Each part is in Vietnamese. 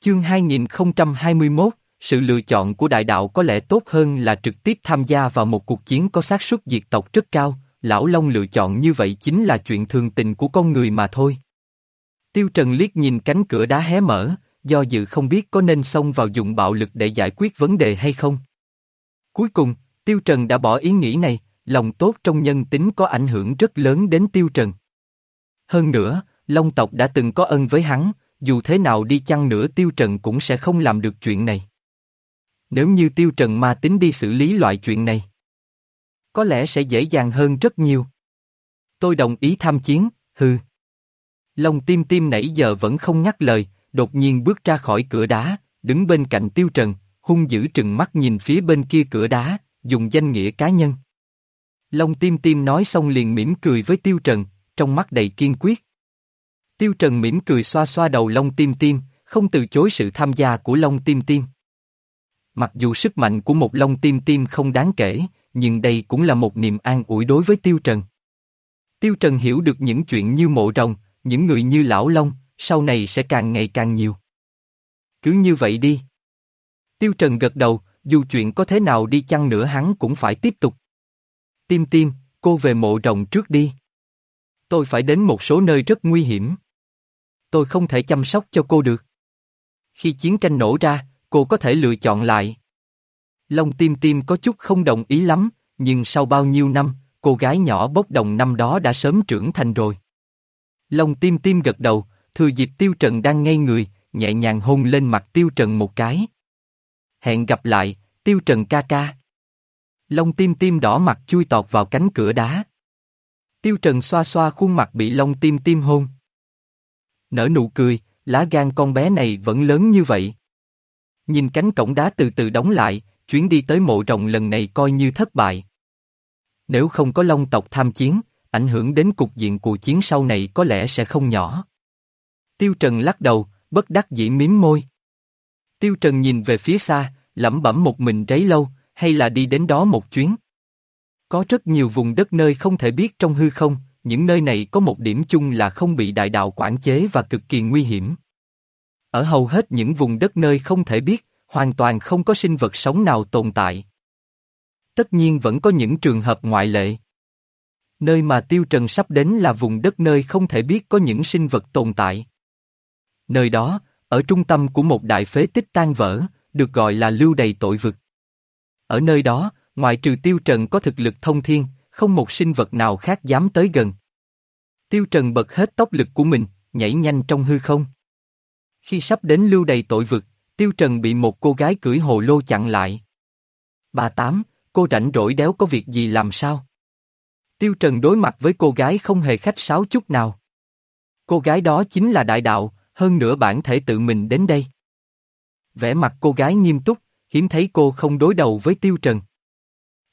Chương 2021, sự lựa chọn của đại đạo có lẽ tốt hơn là trực tiếp tham gia vào một cuộc chiến có xác suất diệt tộc rất cao, Lão Long lựa chọn như vậy chính là chuyện thường tình của con người mà thôi. Tiêu Trần liếc nhìn cánh cửa đá hé mở, do dự không biết có nên xông vào dùng bạo lực để giải quyết vấn đề hay không. Cuối cùng, Tiêu Trần đã bỏ ý nghĩ này, lòng tốt trong nhân tính có ảnh hưởng rất lớn đến Tiêu Trần. Hơn nữa, Long tộc đã từng có ân với hắn, dù thế nào đi chăng nữa Tiêu Trần cũng sẽ không làm được chuyện này. Nếu như Tiêu Trần ma tính đi xử lý loại chuyện này, có lẽ sẽ dễ dàng hơn rất nhiều. Tôi đồng ý tham chiến, hừ. Long tim tim nãy giờ vẫn không nhắc lời, đột nhiên bước ra khỏi cửa đá, đứng bên cạnh Tiêu Trần, hung dữ trừng mắt nhìn phía bên kia cửa đá, dùng danh nghĩa cá nhân. Long tim tim nói xong liền mỉm cười với Tiêu Trần, trong mắt đầy kiên quyết. Tiêu Trần mỉm cười xoa xoa đầu Long tim tim, không từ chối sự tham gia của Long tim tim. Mặc dù sức mạnh của một Long tim tim không đáng kể, nhưng đây cũng là một niềm an ủi đối với Tiêu Trần. Tiêu Trần hiểu được những chuyện như mộ rồng, những người như Lão Long, sau này sẽ càng ngày càng nhiều. Cứ như vậy đi. Tiêu Trần gật đầu, dù chuyện có thế nào đi chăng nữa hắn cũng phải tiếp tục. Tim tim, cô về mộ rồng trước đi. Tôi phải đến một số nơi rất nguy hiểm. Tôi không thể chăm sóc cho cô được. Khi chiến tranh nổ ra, cô có thể lựa chọn lại. Long tim tim có chút không đồng ý lắm, nhưng sau bao nhiêu năm, cô gái nhỏ bốc đồng năm đó đã sớm trưởng thành rồi. Long tim tim gật đầu, thừa dịp Tiêu Trần đang ngây người, nhẹ nhàng hôn lên mặt Tiêu Trần một cái. Hẹn gặp lại, Tiêu Trần ca ca. Long tim tim đỏ mặt chui tọt vào cánh cửa đá. Tiêu Trần xoa xoa khuôn mặt bị Long tim tim hôn. Nở nụ cười, lá gan con bé này vẫn lớn như vậy. Nhìn cánh cổng đá từ từ đóng lại, chuyến đi tới mộ rồng lần này coi như thất bại. Nếu không có Long tộc tham chiến, ảnh hưởng đến cục diện cuộc chiến sau này có lẽ sẽ không nhỏ. Tiêu Trần lắc đầu, bất đắc dĩ miếm môi. Tiêu Trần nhìn về phía xa, lẩm bẩm một mình rấy lâu, hay là đi đến đó một chuyến. Có rất nhiều vùng đất nơi không thể biết trong hư không, những nơi này có một điểm chung là không bị đại đạo quản chế và cực kỳ nguy hiểm. Ở hầu hết những vùng đất nơi không thể biết, hoàn toàn không có sinh vật sống nào tồn tại. Tất nhiên vẫn có những trường hợp ngoại lệ. Nơi mà Tiêu Trần sắp đến là vùng đất nơi không thể biết có những sinh vật tồn tại. Nơi đó, ở trung tâm của một đại phế tích tan vỡ, được gọi là lưu đầy tội vực. Ở nơi đó, ngoại trừ Tiêu Trần có thực lực thông thiên, không một sinh vật nào khác dám tới gần. Tiêu Trần bật hết tốc lực của mình, nhảy nhanh trong hư không. Khi sắp đến lưu đầy tội vực, Tiêu Trần bị một cô gái cưỡi hồ lô chặn lại. Bà Tám, cô rảnh rỗi đéo có việc gì làm sao? Tiêu Trần đối mặt với cô gái không hề khách sáo chút nào. Cô gái đó chính là đại đạo, hơn nữa bản thể tự mình đến đây. Vẻ mặt cô gái nghiêm túc, hiếm thấy cô không đối đầu với Tiêu Trần.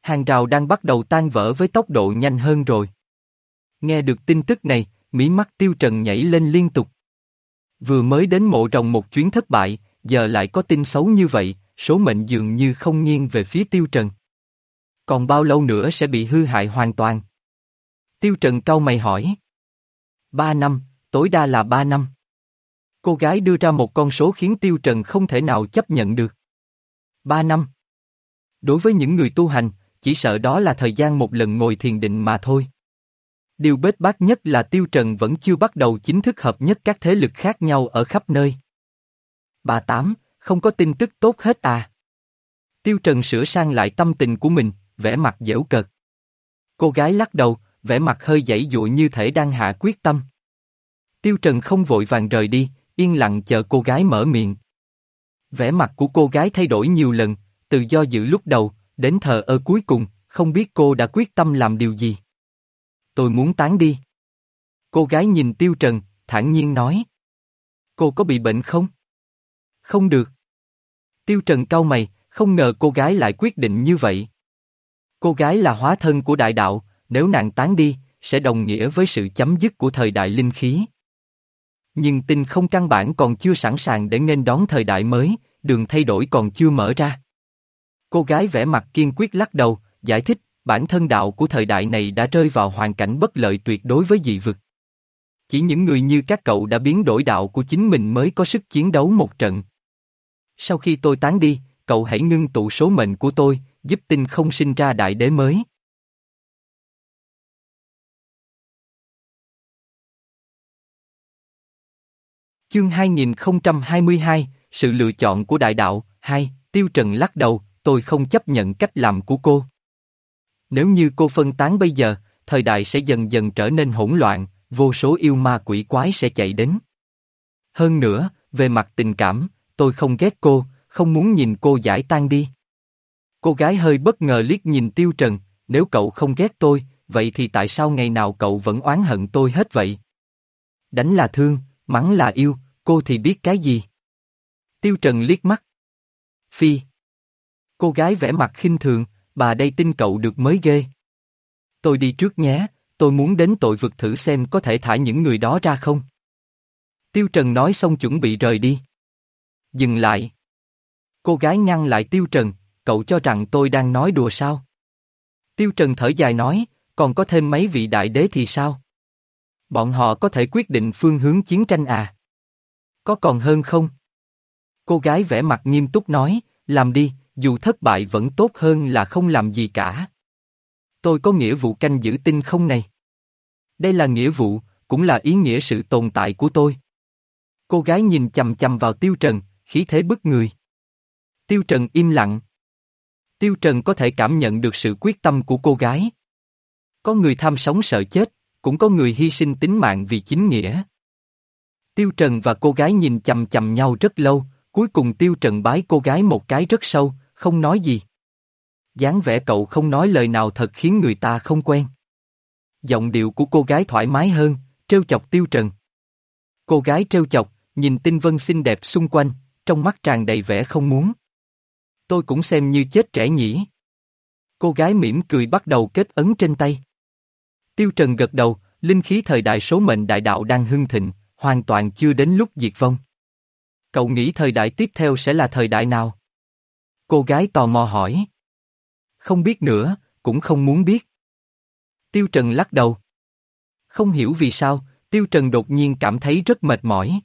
Hàng rào đang bắt đầu tan vỡ với tốc độ nhanh hơn rồi. Nghe được tin tức này, mí mắt Tiêu Trần nhảy lên liên tục. Vừa mới đến mộ rồng một chuyến thất bại, giờ lại có tin xấu như vậy, số mệnh dường như không nghiêng về phía Tiêu Trần. Còn bao lâu nữa sẽ bị hư hại hoàn toàn? Tiêu Trần cau mày hỏi. Ba năm, tối đa là ba năm. Cô gái đưa ra một con số khiến Tiêu Trần không thể nào chấp nhận được. Ba năm. Đối với những người tu hành, chỉ sợ đó là thời gian một lần ngồi thiền định mà thôi. Điều bết bát nhất là Tiêu Trần vẫn chưa bắt đầu chính thức hợp nhất các thế lực khác nhau ở khắp nơi. Bà Tám, không có tin tức tốt hết à? Tiêu Trần sửa sang lại tâm tình của mình, vẻ mặt dễu cợt. Cô gái lắc đầu, vẻ mặt hơi dãy dụa như thể đang hạ quyết tâm. Tiêu Trần không vội vàng rời đi, yên lặng chờ cô gái mở miệng. Vẻ mặt của cô gái thay đổi nhiều lần, từ do dự lúc đầu, đến thờ ơ cuối cùng, không biết cô đã quyết tâm làm điều gì. Tôi muốn tán đi. Cô gái nhìn Tiêu Trần, thản nhiên nói. Cô có bị bệnh không? Không được. Tiêu Trần cau mày, không ngờ cô gái lại quyết định như vậy. Cô gái là hóa thân của đại đạo, nếu nàng tán đi, sẽ đồng nghĩa với sự chấm dứt của thời đại linh khí. Nhưng tinh không căn bản còn chưa sẵn sàng để nghênh đón thời đại mới, đường thay đổi còn chưa mở ra. Cô gái vẽ mặt kiên quyết lắc đầu, giải thích, bản thân đạo của thời đại này đã rơi vào hoàn cảnh bất lợi tuyệt đối với dị vực. Chỉ những người như các cậu đã biến đổi đạo của chính mình mới có sức chiến đấu một trận, Sau khi tôi tán đi, cậu hãy ngưng tụ số mệnh của tôi, giúp tinh không sinh ra đại đế mới. Chương 2022, Sự lựa chọn của đại đạo, 2, Tiêu Trần lắc đầu, tôi không chấp nhận cách làm của cô. Nếu như cô phân tán bây giờ, thời đại sẽ dần dần trở nên hỗn loạn, vô số yêu ma quỷ quái sẽ chạy đến. Hơn nữa, về mặt tình cảm, tôi không ghét cô, không muốn nhìn cô giải tan đi. Cô gái hơi bất ngờ liếc nhìn Tiêu Trần, nếu cậu không ghét tôi, vậy thì tại sao ngày nào cậu vẫn oán hận tôi hết vậy? Đánh là thương, mắng là yêu, cô thì biết cái gì? Tiêu Trần liếc mắt. Phi. Cô gái vẽ mặt khinh thường, bà đây tin cậu được mới ghê. Tôi đi trước nhé, tôi muốn đến tội vực thử xem có thể thả những người đó ra không. Tiêu Trần nói xong chuẩn bị rời đi. Dừng lại. Cô gái ngăn lại Tiêu Trần, cậu cho rằng tôi đang nói đùa sao? Tiêu Trần thở dài nói, còn có thêm mấy vị đại đế thì sao? Bọn họ có thể quyết định phương hướng chiến tranh à? Có còn hơn không? Cô gái vẽ mặt nghiêm túc nói, làm đi, dù thất bại vẫn tốt hơn là không làm gì cả. Tôi có nghĩa vụ canh giữ tinh không này. Đây là nghĩa vụ, cũng là ý nghĩa sự tồn tại của tôi. Cô gái nhìn chầm chầm vào Tiêu Trần, khí thế bức người. Tiêu Trần im lặng. Tiêu Trần có thể cảm nhận được sự quyết tâm của cô gái. Có người tham sống sợ chết, cũng có người hy sinh tính mạng vì chính nghĩa. Tiêu Trần và cô gái nhìn chầm chầm nhau rất lâu, cuối cùng Tiêu Trần bái cô gái một cái rất sâu, không nói gì. dáng vẻ cậu không nói lời nào thật khiến người ta không quen. Giọng điệu của cô gái thoải mái hơn, trêu chọc Tiêu Trần. Cô gái trêu chọc, nhìn tinh vân xinh đẹp xung quanh, trong mắt tràn đầy vẻ không muốn. Tôi cũng xem như chết trẻ nhỉ. Cô gái mỉm cười bắt đầu kết ấn trên tay. Tiêu Trần gật đầu, linh khí thời đại số mệnh đại đạo đang hưng thịnh, hoàn toàn chưa đến lúc diệt vong. Cậu nghĩ thời đại tiếp theo sẽ là thời đại nào? Cô gái tò mò hỏi. Không biết nữa, cũng không muốn biết. Tiêu Trần lắc đầu. Không hiểu vì sao, Tiêu Trần đột nhiên cảm thấy rất mệt mỏi.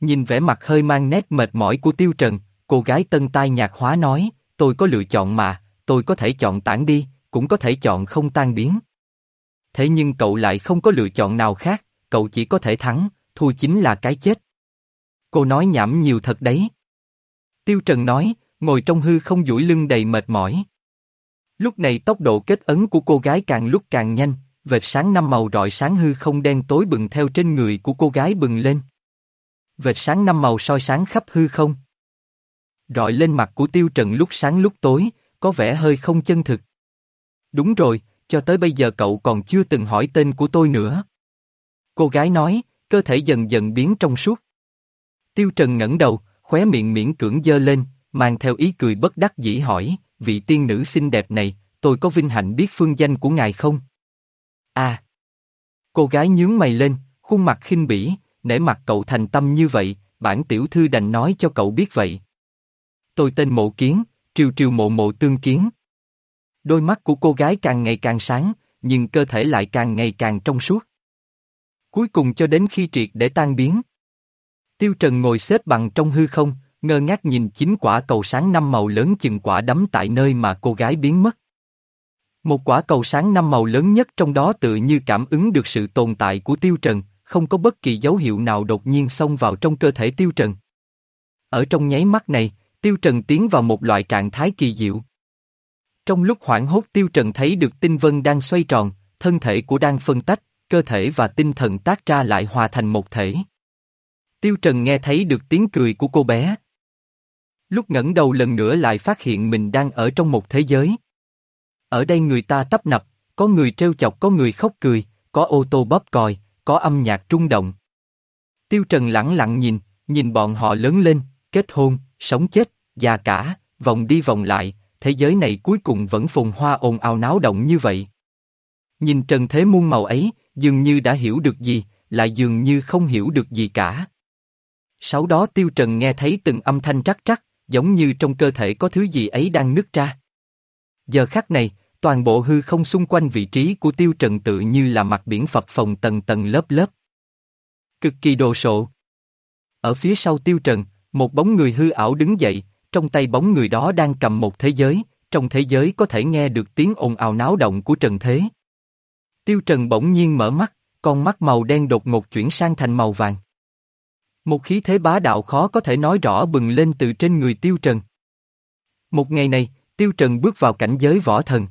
Nhìn vẻ mặt hơi mang nét mệt mỏi của Tiêu Trần, cô gái tân tai nhạc hóa nói, tôi có lựa chọn mà, tôi có thể chọn tản đi, cũng có thể chọn không tan biến. Thế nhưng cậu lại không có lựa chọn nào khác, cậu chỉ có thể thắng, thua chính là cái chết. Cô nói nhảm nhiều thật đấy. Tiêu Trần nói, ngồi trong hư không duỗi lưng đầy mệt mỏi. Lúc này tốc độ kết ấn của cô gái càng lúc càng nhanh, vệt sáng năm màu rọi sáng hư không đen tối bừng theo trên người của cô gái bừng lên. Vệt sáng năm màu soi sáng khắp hư không. Rọi lên mặt của Tiêu Trần lúc sáng lúc tối, có vẻ hơi không chân thực. Đúng rồi, cho tới bây giờ cậu còn chưa từng hỏi tên của tôi nữa. Cô gái nói, cơ thể dần dần biến trong suốt. Tiêu Trần ngẩng đầu, khóe miệng miễn cưỡng dơ lên, mang theo ý cười bất đắc dĩ hỏi, vị tiên nữ xinh đẹp này, tôi có vinh hạnh biết phương danh của ngài không? À! Cô gái nhướng mày lên, khuôn mặt khinh bỉ, nể mặt cậu thành tâm như vậy, bản tiểu thư đành nói cho cậu biết vậy. Tôi tên Mộ Kiến, triều triều mộ mộ tương kiến. Đôi mắt của cô gái càng ngày càng sáng, nhưng cơ thể lại càng ngày càng trong suốt. Cuối cùng cho đến khi triệt để tan biến. Tiêu Trần ngồi xếp bằng trong hư không, ngơ ngác nhìn chín quả cầu sáng năm màu lớn chừng quả đấm tại nơi mà cô gái biến mất. Một quả cầu sáng năm màu lớn nhất trong đó tự như cảm ứng được sự tồn tại của Tiêu Trần, không có bất kỳ dấu hiệu nào đột nhiên xông vào trong cơ thể Tiêu Trần. Ở trong nháy mắt này, Tiêu Trần tiến vào một loại trạng thái kỳ diệu. Trong lúc hoảng hốt Tiêu Trần thấy được tinh vân đang xoay tròn, thân thể của đang phân tách, cơ thể và tinh thần tác ra lại hòa thành một thể. Tiêu Trần nghe thấy được tiếng cười của cô bé. Lúc ngẩng đầu lần nữa lại phát hiện mình đang ở trong một thế giới. Ở đây người ta tấp nập, có người trêu chọc có người khóc cười, có ô tô bóp còi, có âm nhạc trung động. Tiêu Trần lặng lặng nhìn, nhìn bọn họ lớn lên, kết hôn, sống chết, già cả, vòng đi vòng lại, thế giới này cuối cùng vẫn phồn hoa ồn ào náo động như vậy. Nhìn trần thế muôn màu ấy, dường như đã hiểu được gì, lại dường như không hiểu được gì cả. Sau đó Tiêu Trần nghe thấy từng âm thanh trắc trắc, giống như trong cơ thể có thứ gì ấy đang nứt ra. Giờ khắc này, toàn bộ hư không xung quanh vị trí của Tiêu Trần tự như là mặt biển phập phồng tầng tầng lớp lớp. Cực kỳ đồ sộ. Ở phía sau Tiêu Trần, Một bóng người hư ảo đứng dậy, trong tay bóng người đó đang cầm một thế giới, trong thế giới có thể nghe được tiếng ồn ào náo động của trần thế. Tiêu Trần bỗng nhiên mở mắt, con mắt màu đen đột ngột chuyển sang thành màu vàng. Một khí thế bá đạo khó có thể nói rõ bừng lên từ trên người Tiêu Trần. Một ngày này, Tiêu Trần bước vào cảnh giới võ thần.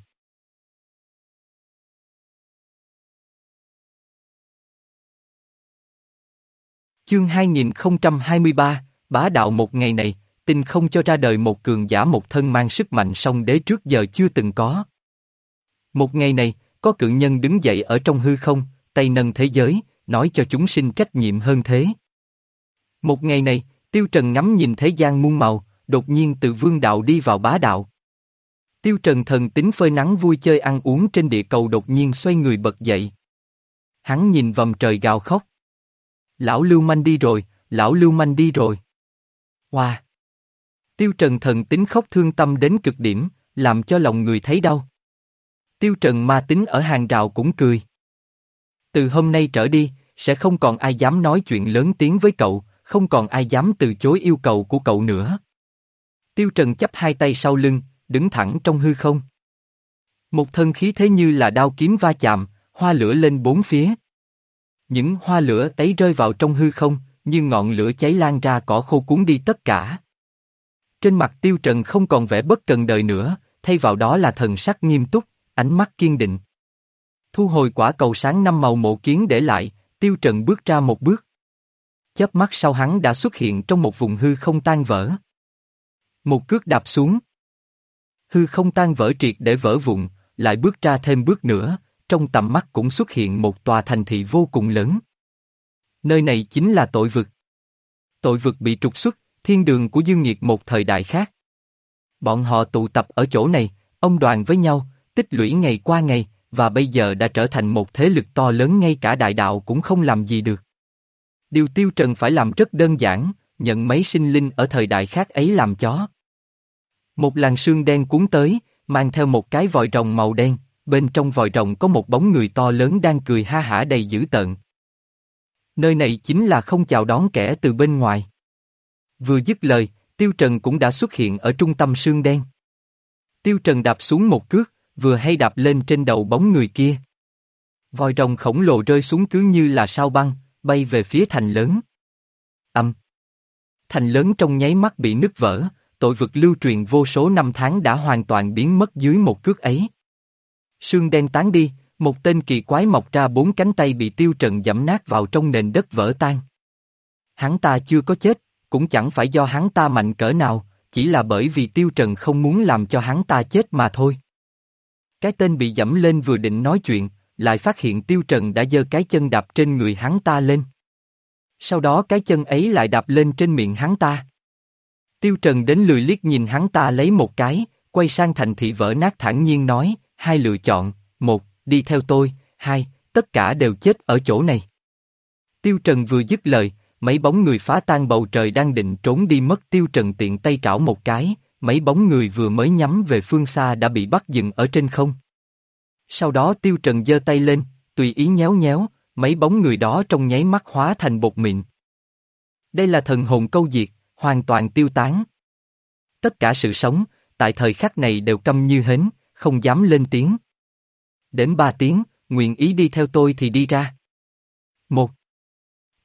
Chương 2023, bá đạo một ngày này, tinh không cho ra đời một cường giả một thân mang sức mạnh song đế trước giờ chưa từng có. Một ngày này, có cự nhân đứng dậy ở trong hư không, tay nâng thế giới, nói cho chúng sinh trách nhiệm hơn thế. Một ngày này, Tiêu Trần ngắm nhìn thế gian muôn màu, đột nhiên từ vương đạo đi vào bá đạo. Tiêu Trần thần tính phơi nắng vui chơi ăn uống trên địa cầu đột nhiên xoay người bật dậy. Hắn nhìn vòng trời gào khóc. Lão Lưu Manh đi rồi, lão Lưu Manh đi rồi. Hoa! Wow. Tiêu Trần thần tính khóc thương tâm đến cực điểm, làm cho lòng người thấy đau. Tiêu Trần ma tính ở hàng rào cũng cười. Từ hôm nay trở đi, sẽ không còn ai dám nói chuyện lớn tiếng với cậu, không còn ai dám từ chối yêu cầu của cậu nữa. Tiêu Trần chấp hai tay sau lưng, đứng thẳng trong hư không. Một thân khí thế như là đao kiếm va chạm, hoa lửa lên bốn phía. Những hoa lửa ấy rơi vào trong hư không, như ngọn lửa cháy lan ra cỏ khô cuốn đi tất cả. Trên mặt Tiêu Trần không còn vẻ bất cần đời nữa, thay vào đó là thần sắc nghiêm túc, ánh mắt kiên định. Thu hồi quả cầu sáng năm màu mộ kiến để lại, Tiêu Trần bước ra một bước. Chớp mắt sau hắn đã xuất hiện trong một vùng hư không tan vỡ. Một cước đạp xuống. Hư không tan vỡ triệt để vỡ vụn, lại bước ra thêm bước nữa, trong tầm mắt cũng xuất hiện một tòa thành thị vô cùng lớn. Nơi này chính là tội vực. Tội vực bị trục xuất, thiên đường của Dương Nhiệt một thời đại khác. Bọn họ tụ tập ở chỗ này, ông đoàn với nhau, tích lũy ngày qua ngày, và bây giờ đã trở thành một thế lực to lớn ngay cả đại đạo cũng không làm gì được. Điều Tiêu Trần phải làm rất đơn giản, nhận mấy sinh linh ở thời đại khác ấy làm chó. Một làn sương đen cuốn tới, mang theo một cái vòi rồng màu đen, bên trong vòi rồng có một bóng người to lớn đang cười ha hả đầy dữ tợn. Nơi này chính là không chào đón kẻ từ bên ngoài. Vừa dứt lời, Tiêu Trần cũng đã xuất hiện ở trung tâm sương đen. Tiêu Trần đạp xuống một cước, vừa hay đạp lên trên đầu bóng người kia. Vòi rồng khổng lồ rơi xuống cứ như là sao băng, bay về phía thành lớn. Âm. Thành lớn trong nháy mắt bị nứt vỡ, tội vực lưu truyền vô số năm tháng đã hoàn toàn biến mất dưới một cước ấy. Sương đen tán đi, một tên kỳ quái mọc ra bốn cánh tay bị tiêu trần dẫm nát vào trong nền đất vỡ tan. Hắn ta chưa có chết, cũng chẳng phải do hắn ta mạnh cỡ nào, chỉ là bởi vì tiêu trần không muốn làm cho hắn ta chết mà thôi. Cái tên bị dẫm lên vừa định nói chuyện, lại phát hiện tiêu trần đã giơ cái chân đạp trên người hắn ta lên. Sau đó cái chân ấy lại đạp lên trên miệng hắn ta. Tiêu trần đến lười liếc nhìn hắn ta lấy một cái, quay sang thành thị vỡ nát thản nhiên nói, hai lựa chọn, một, đi theo tôi, hai, tất cả đều chết ở chỗ này. Tiêu trần vừa dứt lời, mấy bóng người phá tan bầu trời đang định trốn đi mất tiêu trần tiện tay trảo một cái, mấy bóng người vừa mới nhắm về phương xa đã bị bắt dừng ở trên không. Sau đó tiêu trần giơ tay lên, tùy ý nhéo nhéo, mấy bóng người đó trong nháy mắt hóa thành bột mịn. Đây là thần hồn câu diệt, hoàn toàn tiêu tán. Tất cả sự sống, tại thời khắc này đều câm như hến, không dám lên tiếng. Đến ba tiếng, nguyện ý đi theo tôi thì đi ra. Một.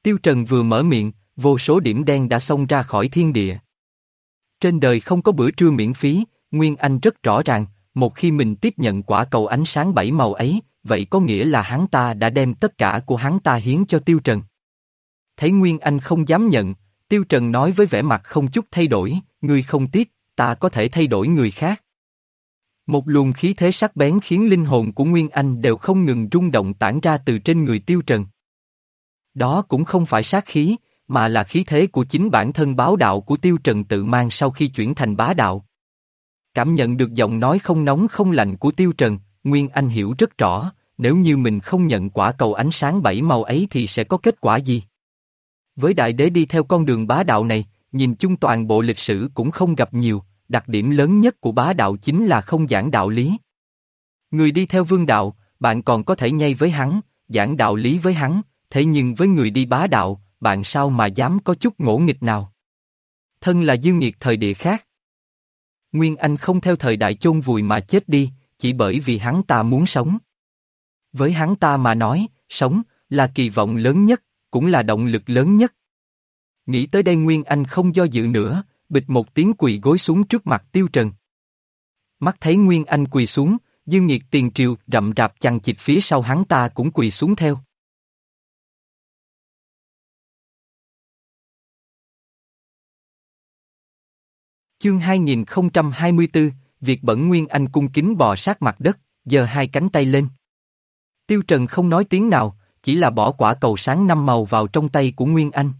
Tiêu Trần vừa mở miệng, vô số điểm đen đã xông ra khỏi thiên địa. Trên đời không có bữa trưa miễn phí, Nguyên Anh rất rõ ràng, một khi mình tiếp nhận quả cầu ánh sáng bảy màu ấy, vậy có nghĩa là hắn ta đã đem tất cả của hắn ta hiến cho Tiêu Trần. Thấy Nguyên Anh không dám nhận, Tiêu Trần nói với vẻ mặt không chút thay đổi, ngươi không tiếp, ta có thể thay đổi người khác. Một luồng khí thế sắc bén khiến linh hồn của Nguyên Anh đều không ngừng rung động tản ra từ trên người Tiêu Trần. Đó cũng không phải sát khí, mà là khí thế của chính bản thân báo đạo của Tiêu Trần tự mang sau khi chuyển thành bá đạo. Cảm nhận được giọng nói không nóng không lạnh của Tiêu Trần, Nguyên Anh hiểu rất rõ, nếu như mình không nhận quả cầu ánh sáng bảy màu ấy thì sẽ có kết quả gì? Với đại đế đi theo con đường bá đạo này, nhìn chung toàn bộ lịch sử cũng không gặp nhiều, đặc điểm lớn nhất của bá đạo chính là không giảng đạo lý. Người đi theo vương đạo, bạn còn có thể nhây với hắn, giảng đạo lý với hắn, thế nhưng với người đi bá đạo, bạn sao mà dám có chút ngỗ nghịch nào? Thân là dương nghiệt thời địa khác. Nguyên Anh không theo thời đại chôn vùi mà chết đi, chỉ bởi vì hắn ta muốn sống. Với hắn ta mà nói, sống, là kỳ vọng lớn nhất, cũng là động lực lớn nhất. Nghĩ tới đây Nguyên Anh không do dự nữa, bịch một tiếng quỳ gối xuống trước mặt Tiêu Trần. Mắt thấy Nguyên Anh quỳ xuống, Dương Nhiệt tiền triều rậm rạp chằng chịt phía sau hắn ta cũng quỳ xuống theo. Chương 2024, Việc bẩn Nguyên Anh cung kính bò sát mặt đất, giơ hai cánh tay lên. Tiêu Trần không nói tiếng nào, chỉ là bỏ quả cầu sáng năm màu vào trong tay của Nguyên Anh.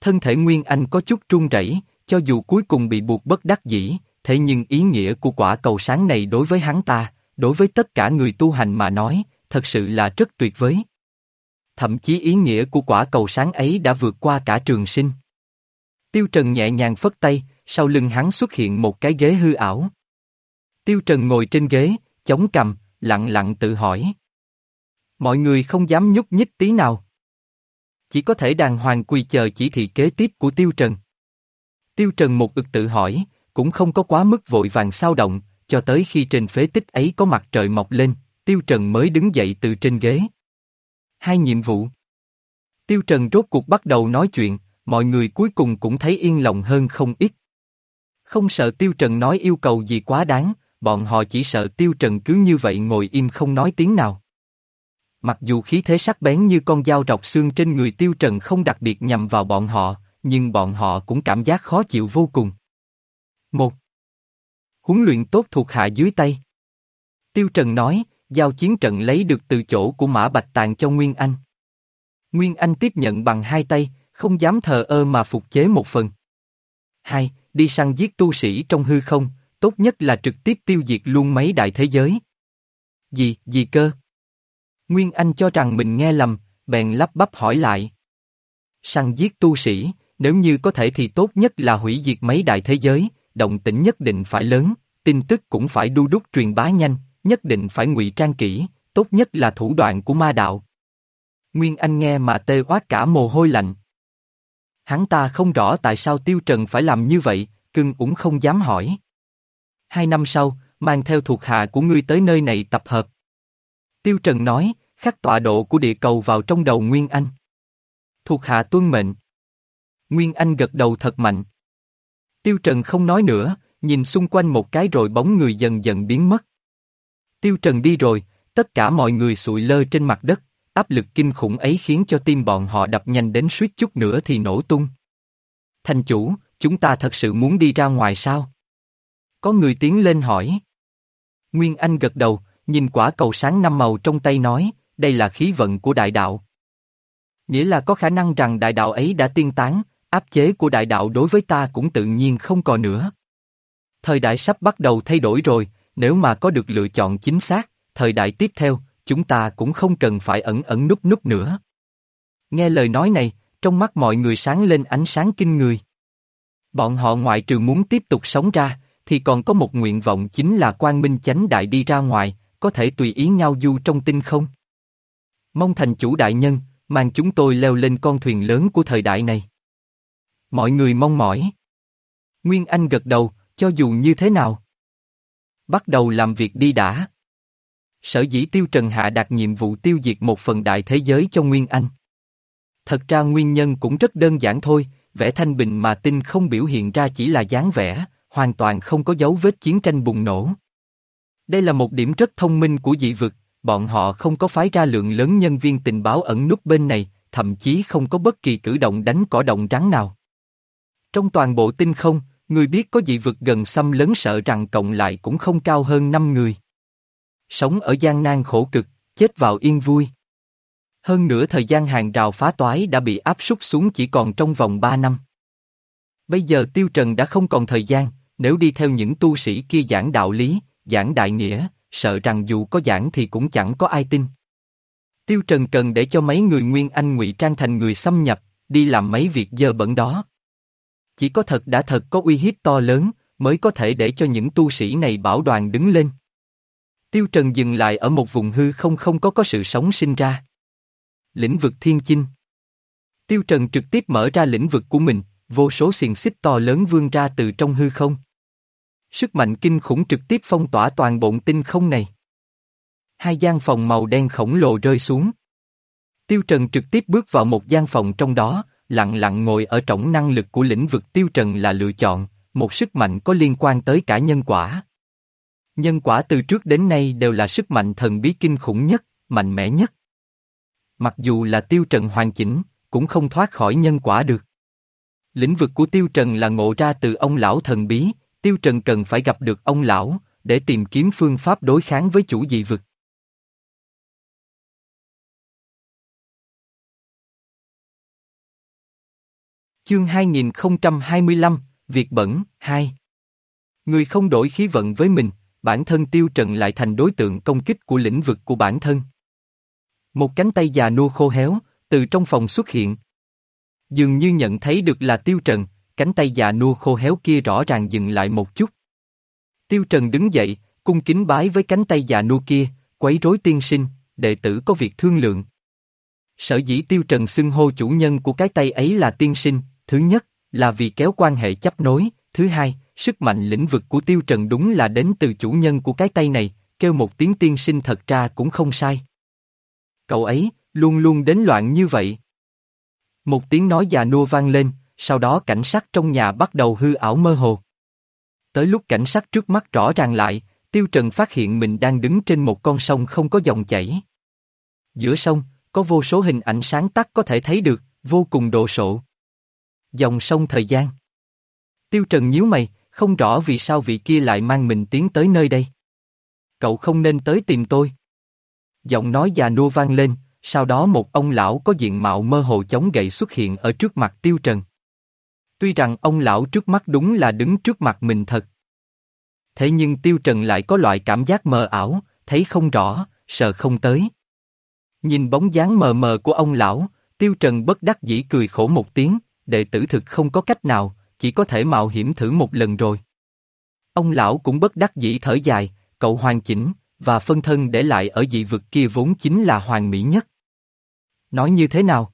Thân thể Nguyên Anh có chút run rẩy, cho dù cuối cùng bị buộc bất đắc dĩ, thế nhưng ý nghĩa của quả cầu sáng này đối với hắn ta, đối với tất cả người tu hành mà nói, thật sự là rất tuyệt vời. Thậm chí ý nghĩa của quả cầu sáng ấy đã vượt qua cả trường sinh. Tiêu Trần nhẹ nhàng phất tay, sau lưng hắn xuất hiện một cái ghế hư ảo. Tiêu Trần ngồi trên ghế, chống cầm, lặng lặng tự hỏi. Mọi người không dám nhúc nhích tí nào. Chỉ có thể đàng hoàng quỳ chờ chỉ thị kế tiếp của Tiêu Trần. Tiêu Trần một ực tự hỏi, cũng không có quá mức vội vàng sao động, cho tới khi trên phế tích ấy có mặt trời mọc lên, Tiêu Trần mới đứng dậy từ trên ghế. Hai nhiệm vụ. Tiêu Trần rốt cuộc bắt đầu nói chuyện, mọi người cuối cùng cũng thấy yên lòng hơn không ít. Không sợ Tiêu Trần nói yêu cầu gì quá đáng, bọn họ chỉ sợ Tiêu Trần cứ như vậy ngồi im không nói tiếng nào. Mặc dù khí thế sắc bén như con dao rọc xương trên người Tiêu Trần không đặc biệt nhằm vào bọn họ, nhưng bọn họ cũng cảm giác khó chịu vô cùng. Một. Huấn luyện tốt thuộc hạ dưới tay. Tiêu Trần nói, giao chiến trận lấy được từ chỗ của Mã Bạch Tàng cho Nguyên Anh. Nguyên Anh tiếp nhận bằng hai tay, không dám thờ ơ mà phục chế một phần. Hai, đi săn giết tu sĩ trong hư không, tốt nhất là trực tiếp tiêu diệt luôn mấy đại thế giới. Gì, gì cơ? Nguyên Anh cho rằng mình nghe lầm, bèn lắp bắp hỏi lại. Săn giết tu sĩ, nếu như có thể thì tốt nhất là hủy diệt mấy đại thế giới, động tĩnh nhất định phải lớn, tin tức cũng phải đu đúc truyền bá nhanh, nhất định phải ngụy trang kỹ, tốt nhất là thủ đoạn của ma đạo. Nguyên Anh nghe mà tê oát cả mồ hôi lạnh. Hắn ta không rõ tại sao Tiêu Trần phải làm như vậy, cưng cũng không dám hỏi. Hai năm sau, mang theo thuộc hạ của ngươi tới nơi này tập hợp. Tiêu Trần nói, khắc tọa độ của địa cầu vào trong đầu Nguyên Anh. Thuộc hạ tuân mệnh. Nguyên Anh gật đầu thật mạnh. Tiêu Trần không nói nữa, nhìn xung quanh một cái rồi bóng người dần dần biến mất. Tiêu Trần đi rồi, tất cả mọi người sụi lơ trên mặt đất, áp lực kinh khủng ấy khiến cho tim bọn họ đập nhanh đến suýt chút nữa thì nổ tung. Thành chủ, chúng ta thật sự muốn đi ra ngoài sao? Có người tiến lên hỏi. Nguyên Anh gật đầu, nhìn quả cầu sáng năm màu trong tay nói, đây là khí vận của đại đạo. Nghĩa là có khả năng rằng đại đạo ấy đã tiên tán, áp chế của đại đạo đối với ta cũng tự nhiên không còn nữa. Thời đại sắp bắt đầu thay đổi rồi, nếu mà có được lựa chọn chính xác, thời đại tiếp theo, chúng ta cũng không cần phải ẩn ẩn núp núp nữa. Nghe lời nói này, trong mắt mọi người sáng lên ánh sáng kinh người. Bọn họ ngoại trừ muốn tiếp tục sống ra, thì còn có một nguyện vọng chính là quang minh chánh đại đi ra ngoài, có thể tùy ý nhau du trong tinh không. Mong thành chủ đại nhân, mang chúng tôi leo lên con thuyền lớn của thời đại này. Mọi người mong mỏi. Nguyên Anh gật đầu, cho dù như thế nào. Bắt đầu làm việc đi đã. Sở dĩ Tiêu Trần Hạ đặt nhiệm vụ tiêu diệt một phần đại thế giới cho Nguyên Anh. Thật ra nguyên nhân cũng rất đơn giản thôi, vẽ thanh bình mà tinh không biểu hiện ra chỉ là dáng vẻ, hoàn toàn không có dấu vết chiến tranh bùng nổ. Đây là một điểm rất thông minh của dị vực, bọn họ không có phái ra lượng lớn nhân viên tình báo ẩn núp bên này, thậm chí không có bất kỳ cử động đánh cỏ động rắn nào. Trong toàn bộ tinh không, người biết có dị vực gần xâm lớn sợ rằng cộng lại cũng không cao hơn 5 người. Sống ở gian nan khổ cực, chết vào yên vui. Hơn nữa thời gian hàng rào phá toái đã bị áp súc xuống chỉ còn trong vòng 3 năm. Bây giờ Tiêu Trần đã không còn thời gian, nếu đi theo những tu sĩ kia giảng đạo lý, giảng đại nghĩa, sợ rằng dù có giảng thì cũng chẳng có ai tin. Tiêu Trần cần để cho mấy người Nguyên Anh ngụy trang thành người xâm nhập, đi làm mấy việc dơ bẩn đó. Chỉ có thật đã thật có uy hiếp to lớn, mới có thể để cho những tu sĩ này bảo đoàn đứng lên. Tiêu Trần dừng lại ở một vùng hư không không có có sự sống sinh ra. Lĩnh vực thiên chinh Tiêu Trần trực tiếp mở ra lĩnh vực của mình, vô số xiềng xích to lớn vươn ra từ trong hư không. Sức mạnh kinh khủng trực tiếp phong tỏa toàn bộ tinh không này. Hai gian phòng màu đen khổng lồ rơi xuống. Tiêu Trần trực tiếp bước vào một gian phòng trong đó, lặng lặng ngồi ở trọng năng lực của lĩnh vực Tiêu Trần là lựa chọn, một sức mạnh có liên quan tới cả nhân quả. Nhân quả từ trước đến nay đều là sức mạnh thần bí kinh khủng nhất, mạnh mẽ nhất. Mặc dù là Tiêu Trần hoàn chỉnh, cũng không thoát khỏi nhân quả được. Lĩnh vực của Tiêu Trần là ngộ ra từ ông lão thần bí, Tiêu Trần cần phải gặp được ông lão, để tìm kiếm phương pháp đối kháng với chủ dị vực. Chương 2025, Việc bẩn, 2 Người không đổi khí vận với mình, bản thân Tiêu Trần lại thành đối tượng công kích của lĩnh vực của bản thân. Một cánh tay già nua khô héo, từ trong phòng xuất hiện. Dường như nhận thấy được là Tiêu Trần, cánh tay già nua khô héo kia rõ ràng dừng lại một chút. Tiêu Trần đứng dậy, cung kính bái với cánh tay già nua kia, quấy rối tiên sinh, đệ tử có việc thương lượng. Sở dĩ Tiêu Trần xưng hô chủ nhân của cái tay ấy là tiên sinh, thứ nhất, là vì kéo quan hệ chấp nối, thứ hai, sức mạnh lĩnh vực của Tiêu Trần đúng là đến từ chủ nhân của cái tay này, kêu một tiếng tiên sinh thật ra cũng không sai. Cậu ấy, luôn luôn đến loạn như vậy. Một tiếng nói già nua vang lên, sau đó cảnh sát trong nhà bắt đầu hư ảo mơ hồ. Tới lúc cảnh sát trước mắt rõ ràng lại, Tiêu Trần phát hiện mình đang đứng trên một con sông không có dòng chảy. Giữa sông, có vô số hình ảnh sáng tắt có thể thấy được, vô cùng đồ sộ. Dòng sông thời gian. Tiêu Trần nhíu mày, không rõ vì sao vị kia lại mang mình tiến tới nơi đây. Cậu không nên tới tìm tôi. Giọng nói già nua vang lên, sau đó một ông lão có diện mạo mơ hồ chống gậy xuất hiện ở trước mặt Tiêu Trần. Tuy rằng ông lão trước mắt đúng là đứng trước mặt mình thật. Thế nhưng Tiêu Trần lại có loại cảm giác mờ ảo, thấy không rõ, sợ không tới. Nhìn bóng dáng mờ mờ của ông lão, Tiêu Trần bất đắc dĩ cười khổ một tiếng, đệ tử thực không có cách nào, chỉ có thể mạo hiểm thử một lần rồi. Ông lão cũng bất đắc dĩ thở dài, cậu hoàn chỉnh, và phân thân để lại ở dị vực kia vốn chính là hoàn mỹ nhất. Nói như thế nào?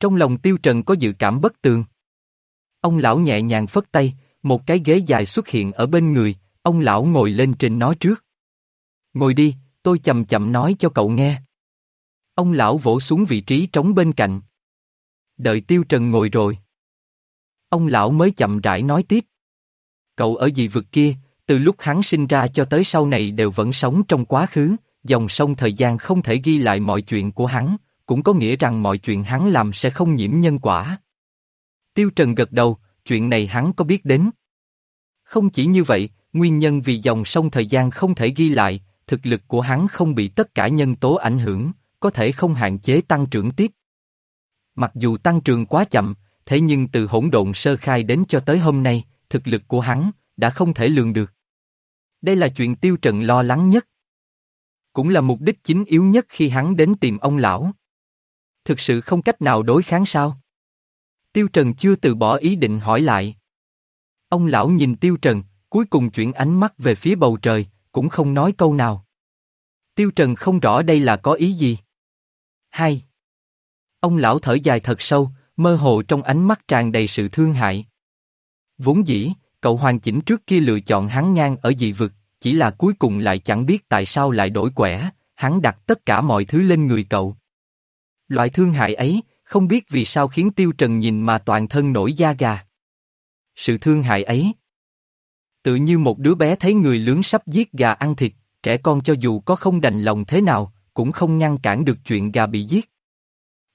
Trong lòng tiêu trần có dự cảm bất tường. Ông lão nhẹ nhàng phất tay, một cái ghế dài xuất hiện ở bên người, ông lão ngồi lên trên nó trước. Ngồi đi, tôi chậm chậm nói cho cậu nghe. Ông lão vỗ xuống vị trí trống bên cạnh. Đợi tiêu trần ngồi rồi. Ông lão mới chậm rãi nói tiếp. Cậu ở dị vực kia, từ lúc hắn sinh ra cho tới sau này đều vẫn sống trong quá khứ, dòng sông thời gian không thể ghi lại mọi chuyện của hắn, cũng có nghĩa rằng mọi chuyện hắn làm sẽ không nhiễm nhân quả. Tiêu Trần gật đầu, chuyện này hắn có biết đến. Không chỉ như vậy, nguyên nhân vì dòng sông thời gian không thể ghi lại, thực lực của hắn không bị tất cả nhân tố ảnh hưởng, có thể không hạn chế tăng trưởng tiếp. Mặc dù tăng trưởng quá chậm, thế nhưng từ hỗn độn sơ khai đến cho tới hôm nay, thực lực của hắn đã không thể lường được. Đây là chuyện tiêu trần lo lắng nhất. Cũng là mục đích chính yếu nhất khi hắn đến tìm ông lão. Thực sự không cách nào đối kháng sao? Tiêu Trần chưa từ bỏ ý định hỏi lại. Ông lão nhìn Tiêu Trần, cuối cùng chuyển ánh mắt về phía bầu trời, cũng không nói câu nào. Tiêu Trần không rõ đây là có ý gì. Hai. Ông lão thở dài thật sâu, mơ hồ trong ánh mắt tràn đầy sự thương hại. Vốn dĩ, cậu hoàn chỉnh trước kia lựa chọn hắn ngang ở dị vực, chỉ là cuối cùng lại chẳng biết tại sao lại đổi quẻ, hắn đặt tất cả mọi thứ lên người cậu. Loại thương hại ấy, không biết vì sao khiến Tiêu Trần nhìn mà toàn thân nổi da gà. Sự thương hại ấy. Tự như một đứa bé thấy người lớn sắp giết gà ăn thịt, trẻ con cho dù có không đành lòng thế nào, cũng không ngăn cản được chuyện gà bị giết.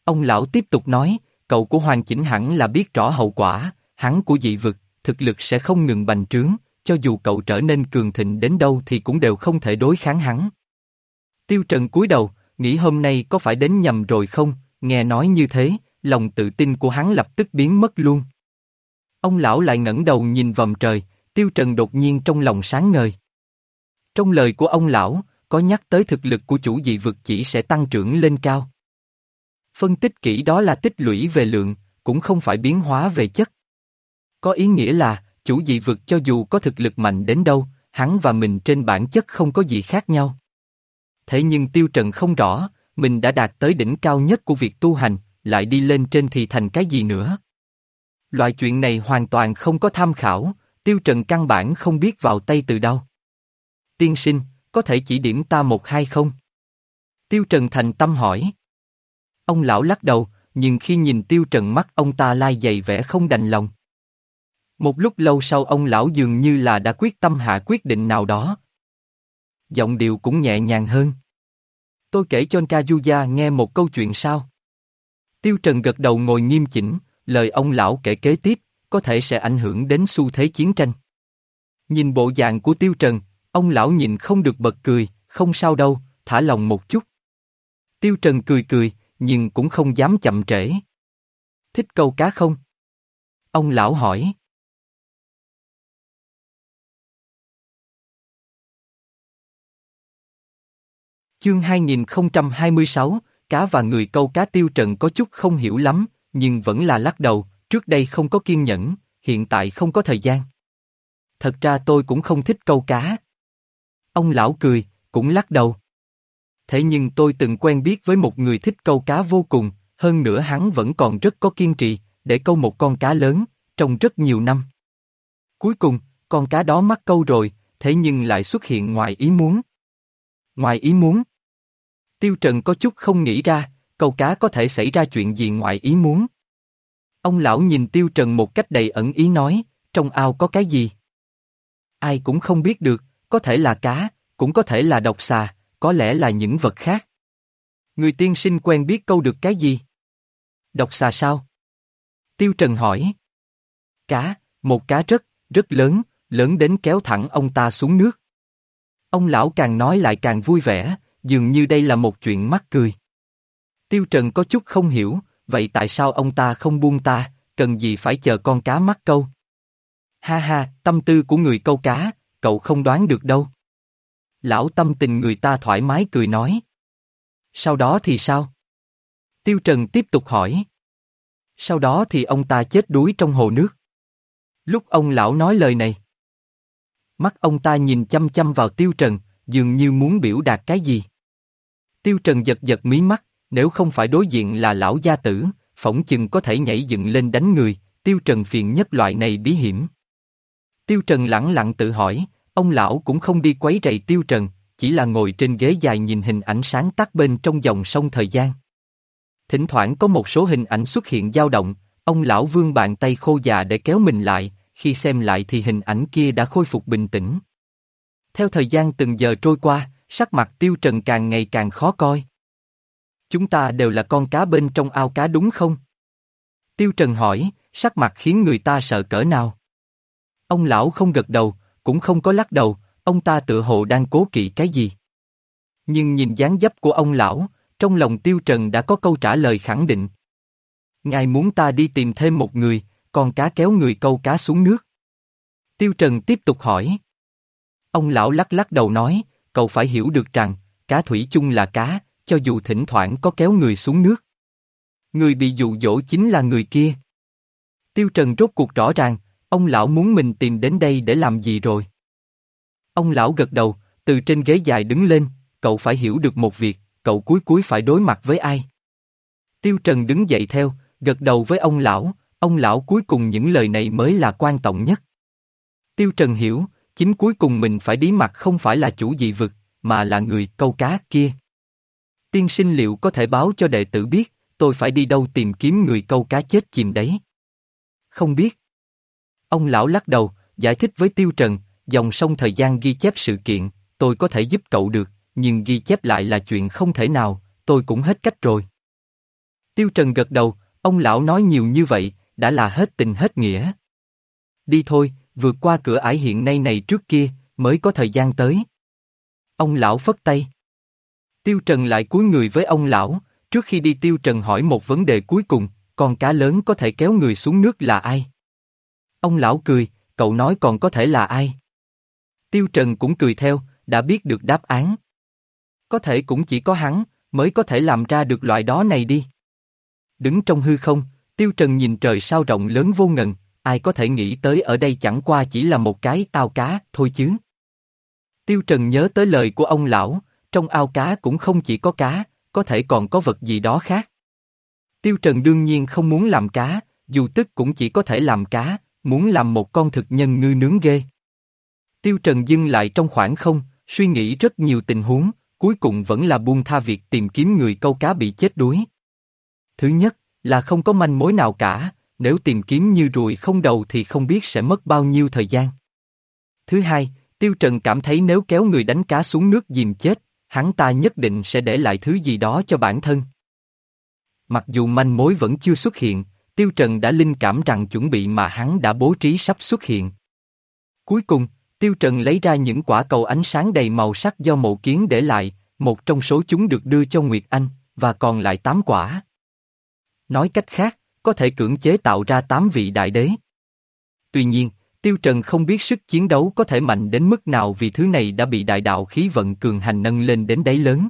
Ông lão tiếp tục nói, cậu của Hoàng Chỉnh hẳn là biết rõ hậu quả, hắn của dị vực, thực lực sẽ không ngừng bành trướng, cho dù cậu trở nên cường thịnh đến đâu thì cũng đều không thể đối kháng hắn. Tiêu Trần cúi đầu, nghĩ hôm nay có phải đến nhầm rồi không, nghe nói như thế, lòng tự tin của hắn lập tức biến mất luôn. Ông lão lại ngẩng đầu nhìn vòng trời, Tiêu Trần đột nhiên trong lòng sáng ngời. Trong lời của ông lão, có nhắc tới thực lực của chủ dị vực chỉ sẽ tăng trưởng lên cao. Phân tích kỹ đó là tích lũy về lượng, cũng không phải biến hóa về chất. Có ý nghĩa là, chủ dị vực cho dù có thực lực mạnh đến đâu, hắn và mình trên bản chất không có gì khác nhau. Thế nhưng Tiêu Trần không rõ, mình đã đạt tới đỉnh cao nhất của việc tu hành, lại đi lên trên thì thành cái gì nữa. Loại chuyện này hoàn toàn không có tham khảo, Tiêu Trần căn bản không biết vào tay từ đâu. Tiên sinh, có thể chỉ điểm ta một hai không? Tiêu Trần thành tâm hỏi. Ông lão lắc đầu, nhưng khi nhìn Tiêu Trần mắt ông ta lai dày vẻ không đành lòng. Một lúc lâu sau ông lão dường như là đã quyết tâm hạ quyết định nào đó. Giọng điệu cũng nhẹ nhàng hơn. Tôi kể cho Kazuya nghe một câu chuyện sao? Tiêu Trần gật đầu ngồi nghiêm chỉnh, lời ông lão kể kế tiếp, có thể sẽ ảnh hưởng đến xu thế chiến tranh. Nhìn bộ dạng của Tiêu Trần, ông lão nhìn không được bật cười, không sao đâu, thả lòng một chút. Tiêu Trần cười cười, nhưng cũng không dám chậm trễ. Thích câu cá không? Ông lão hỏi. Chương 2026, cá và người câu cá tiêu trần có chút không hiểu lắm, nhưng vẫn là lắc đầu, trước đây không có kiên nhẫn, hiện tại không có thời gian. Thật ra tôi cũng không thích câu cá. Ông lão cười, cũng lắc đầu. Thế nhưng tôi từng quen biết với một người thích câu cá vô cùng, hơn nữa hắn vẫn còn rất có kiên trì, để câu một con cá lớn, trong rất nhiều năm. Cuối cùng, con cá đó mắc câu rồi, thế nhưng lại xuất hiện ngoài ý muốn. Ngoài ý muốn? Tiêu Trần có chút không nghĩ ra, câu cá có thể xảy ra chuyện gì ngoài ý muốn. Ông lão nhìn Tiêu Trần một cách đầy ẩn ý nói, trong ao có cái gì? Ai cũng không biết được, có thể là cá, cũng có thể là độc xà, có lẽ là những vật khác. Người tiên sinh quen biết câu được cái gì? Độc xà sao? Tiêu Trần hỏi. Cá, một cá rất, rất lớn, lớn đến kéo thẳng ông ta xuống nước. Ông lão càng nói lại càng vui vẻ, dường như đây là một chuyện mắc cười. Tiêu Trần có chút không hiểu, vậy tại sao ông ta không buông ta, cần gì phải chờ con cá mắc câu? Ha ha, tâm tư của người câu cá, cậu không đoán được đâu. Lão tâm tình người ta thoải mái cười nói. Sau đó thì sao? Tiêu Trần tiếp tục hỏi. Sau đó thì ông ta chết đuối trong hồ nước. Lúc ông lão nói lời này. Mắt ông ta nhìn chăm chăm vào Tiêu Trần, dường như muốn biểu đạt cái gì. Tiêu Trần giật giật mí mắt, nếu không phải đối diện là lão gia tử, phỏng chừng có thể nhảy dựng lên đánh người, Tiêu Trần phiền nhất loại này bí hiểm. Tiêu Trần lặng lặng tự hỏi, ông lão cũng không đi quấy rầy Tiêu Trần, chỉ là ngồi trên ghế dài nhìn hình ảnh sáng tắt bên trong dòng sông thời gian. Thỉnh thoảng có một số hình ảnh xuất hiện dao động, ông lão vương bàn tay khô già để kéo mình lại, khi xem lại thì hình ảnh kia đã khôi phục bình tĩnh. Theo thời gian từng giờ trôi qua, sắc mặt tiêu trần càng ngày càng khó coi. Chúng ta đều là con cá bên trong ao cá đúng không? Tiêu trần hỏi, sắc mặt khiến người ta sợ cỡ nào? Ông lão không gật đầu, cũng không có lắc đầu, ông ta tự hồ đang cố kỵ cái gì. Nhưng nhìn dáng dấp của ông lão, trong lòng tiêu trần đã có câu trả lời khẳng định. Ngài muốn ta đi tìm thêm một người, con cá kéo người câu cá xuống nước. Tiêu trần tiếp tục hỏi. Ông lão lắc lắc đầu nói, cậu phải hiểu được rằng, cá thủy chung là cá, cho dù thỉnh thoảng có kéo người xuống nước. Người bị dụ dỗ chính là người kia. Tiêu Trần rốt cuộc rõ ràng, ông lão muốn mình tìm đến đây để làm gì rồi. Ông lão gật đầu, từ trên ghế dài đứng lên, cậu phải hiểu được một việc, cậu cuối cuối phải đối mặt với ai. Tiêu Trần đứng dậy theo, gật đầu với ông lão, ông lão cuối cùng những lời này mới là quan trọng nhất. Tiêu Trần hiểu, chính cuối cùng mình phải đi mặt không phải là chủ dị vực, mà là người câu cá kia. Tiên sinh liệu có thể báo cho đệ tử biết, tôi phải đi đâu tìm kiếm người câu cá chết chìm đấy? Không biết. Ông lão lắc đầu, giải thích với Tiêu Trần, dòng sông thời gian ghi chép sự kiện, tôi có thể giúp cậu được, nhưng ghi chép lại là chuyện không thể nào, tôi cũng hết cách rồi. Tiêu Trần gật đầu, ông lão nói nhiều như vậy, đã là hết tình hết nghĩa. Đi thôi, vượt qua cửa ải hiện nay này trước kia, mới có thời gian tới. Ông lão phất tay. Tiêu Trần lại cúi người với ông lão, trước khi đi Tiêu Trần hỏi một vấn đề cuối cùng, con cá lớn có thể kéo người xuống nước là ai? Ông lão cười, cậu nói còn có thể là ai? Tiêu Trần cũng cười theo, đã biết được đáp án. Có thể cũng chỉ có hắn, mới có thể làm ra được loại đó này đi. Đứng trong hư không, Tiêu Trần nhìn trời sao rộng lớn vô ngần, ai có thể nghĩ tới ở đây chẳng qua chỉ là một cái ao cá, thôi chứ. Tiêu Trần nhớ tới lời của ông lão, trong ao cá cũng không chỉ có cá, có thể còn có vật gì đó khác. Tiêu Trần đương nhiên không muốn làm cá, dù tức cũng chỉ có thể làm cá, muốn làm một con thực nhân ngư nướng ghê. Tiêu Trần dưng lại trong khoảng không, suy nghĩ rất nhiều tình huống, cuối cùng vẫn là buông tha việc tìm kiếm người câu cá bị chết đuối. Thứ nhất, là không có manh mối nào cả, nếu tìm kiếm như ruồi không đầu thì không biết sẽ mất bao nhiêu thời gian. Thứ hai, Tiêu Trần cảm thấy nếu kéo người đánh cá xuống nước dìm chết, hắn ta nhất định sẽ để lại thứ gì đó cho bản thân. Mặc dù manh mối vẫn chưa xuất hiện, Tiêu Trần đã linh cảm rằng chuẩn bị mà hắn đã bố trí sắp xuất hiện. Cuối cùng, Tiêu Trần lấy ra những quả cầu ánh sáng đầy màu sắc do mộ kiến để lại, một trong số chúng được đưa cho Nguyệt Anh, và còn lại tám quả. Nói cách khác, có thể cưỡng chế tạo ra tám vị đại đế. Tuy nhiên, Tiêu Trần không biết sức chiến đấu có thể mạnh đến mức nào vì thứ này đã bị đại đạo khí vận cường hành nâng lên đến đáy lớn.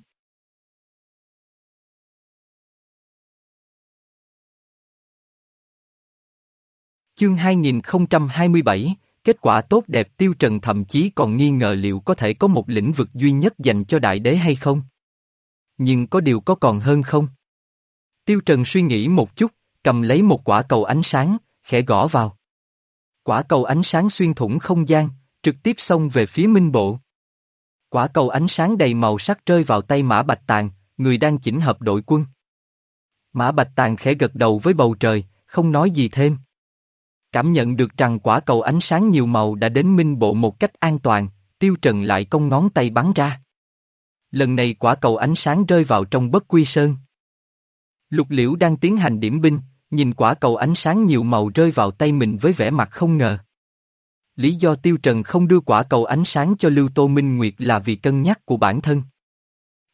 Chương 2027, kết quả tốt đẹp Tiêu Trần thậm chí còn nghi ngờ liệu có thể có một lĩnh vực duy nhất dành cho đại đế hay không. Nhưng có điều có còn hơn không? Tiêu Trần suy nghĩ một chút, cầm lấy một quả cầu ánh sáng, khẽ gõ vào. Quả cầu ánh sáng xuyên thủng không gian, trực tiếp xông về phía minh bộ. Quả cầu ánh sáng đầy màu sắc rơi vào tay Mã Bạch Tàng, người đang chỉnh hợp đội quân. Mã Bạch Tàng khẽ gật đầu với bầu trời, không nói gì thêm. Cảm nhận được rằng quả cầu ánh sáng nhiều màu đã đến minh bộ một cách an toàn, tiêu trần lại cong ngón tay bắn ra. Lần này quả cầu ánh sáng rơi vào trong bất quy sơn. Lục liễu đang tiến hành điểm binh, nhìn quả cầu ánh sáng nhiều màu rơi vào tay mình với vẻ mặt không ngờ. Lý do Tiêu Trần không đưa quả cầu ánh sáng cho Lưu Tô Minh Nguyệt là vì cân nhắc của bản thân.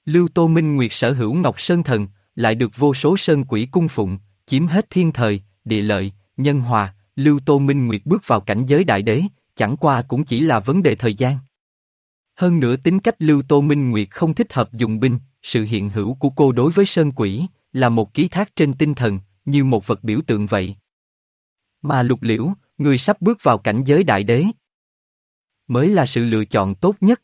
Lưu Tô Minh Nguyệt sở hữu Ngọc Sơn Thần, lại được vô số sơn quỷ cung phụng, chiếm hết thiên thời, địa lợi, nhân hòa, Lưu Tô Minh Nguyệt bước vào cảnh giới đại đế, chẳng qua cũng chỉ là vấn đề thời gian. Hơn nữa tính cách Lưu Tô Minh Nguyệt không thích hợp dùng binh, sự hiện hữu của cô đối với sơn quỷ, là một ký thác trên tinh thần, như một vật biểu tượng vậy. Mà lục liễu, người sắp bước vào cảnh giới đại đế. Mới là sự lựa chọn tốt nhất.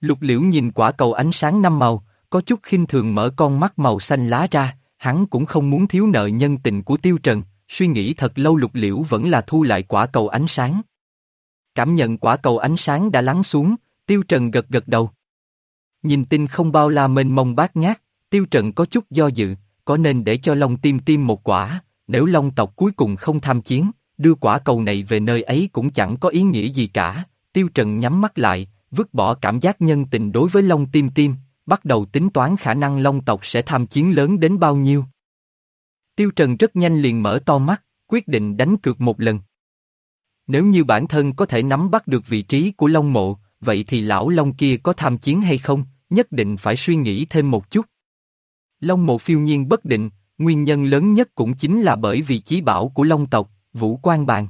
Lục liễu nhìn quả cầu ánh sáng năm màu, có chút khinh thường mở con mắt màu xanh lá ra, hắn cũng không muốn thiếu nợ nhân tình của tiêu trần, suy nghĩ thật lâu lục liễu vẫn là thu lại quả cầu ánh sáng. Cảm nhận quả cầu ánh sáng đã lắng xuống, tiêu trần gật gật đầu. Nhìn tin không bao la mênh mông bát ngát, tiêu trần có chút do dự, có nên để cho Long Tim Tim một quả, nếu Long tộc cuối cùng không tham chiến, đưa quả cầu này về nơi ấy cũng chẳng có ý nghĩa gì cả, Tiêu Trần nhắm mắt lại, vứt bỏ cảm giác nhân tình đối với Long Tim Tim, bắt đầu tính toán khả năng Long tộc sẽ tham chiến lớn đến bao nhiêu. Tiêu Trần rất nhanh liền mở to mắt, quyết định đánh cược một lần. Nếu như bản thân có thể nắm bắt được vị trí của Long Mộ, vậy thì lão Long kia có tham chiến hay không, nhất định phải suy nghĩ thêm một chút. Long mộ phiêu nhiên bất định, nguyên nhân lớn nhất cũng chính là bởi vì chí bảo của Long tộc, Vũ Quan Bàn.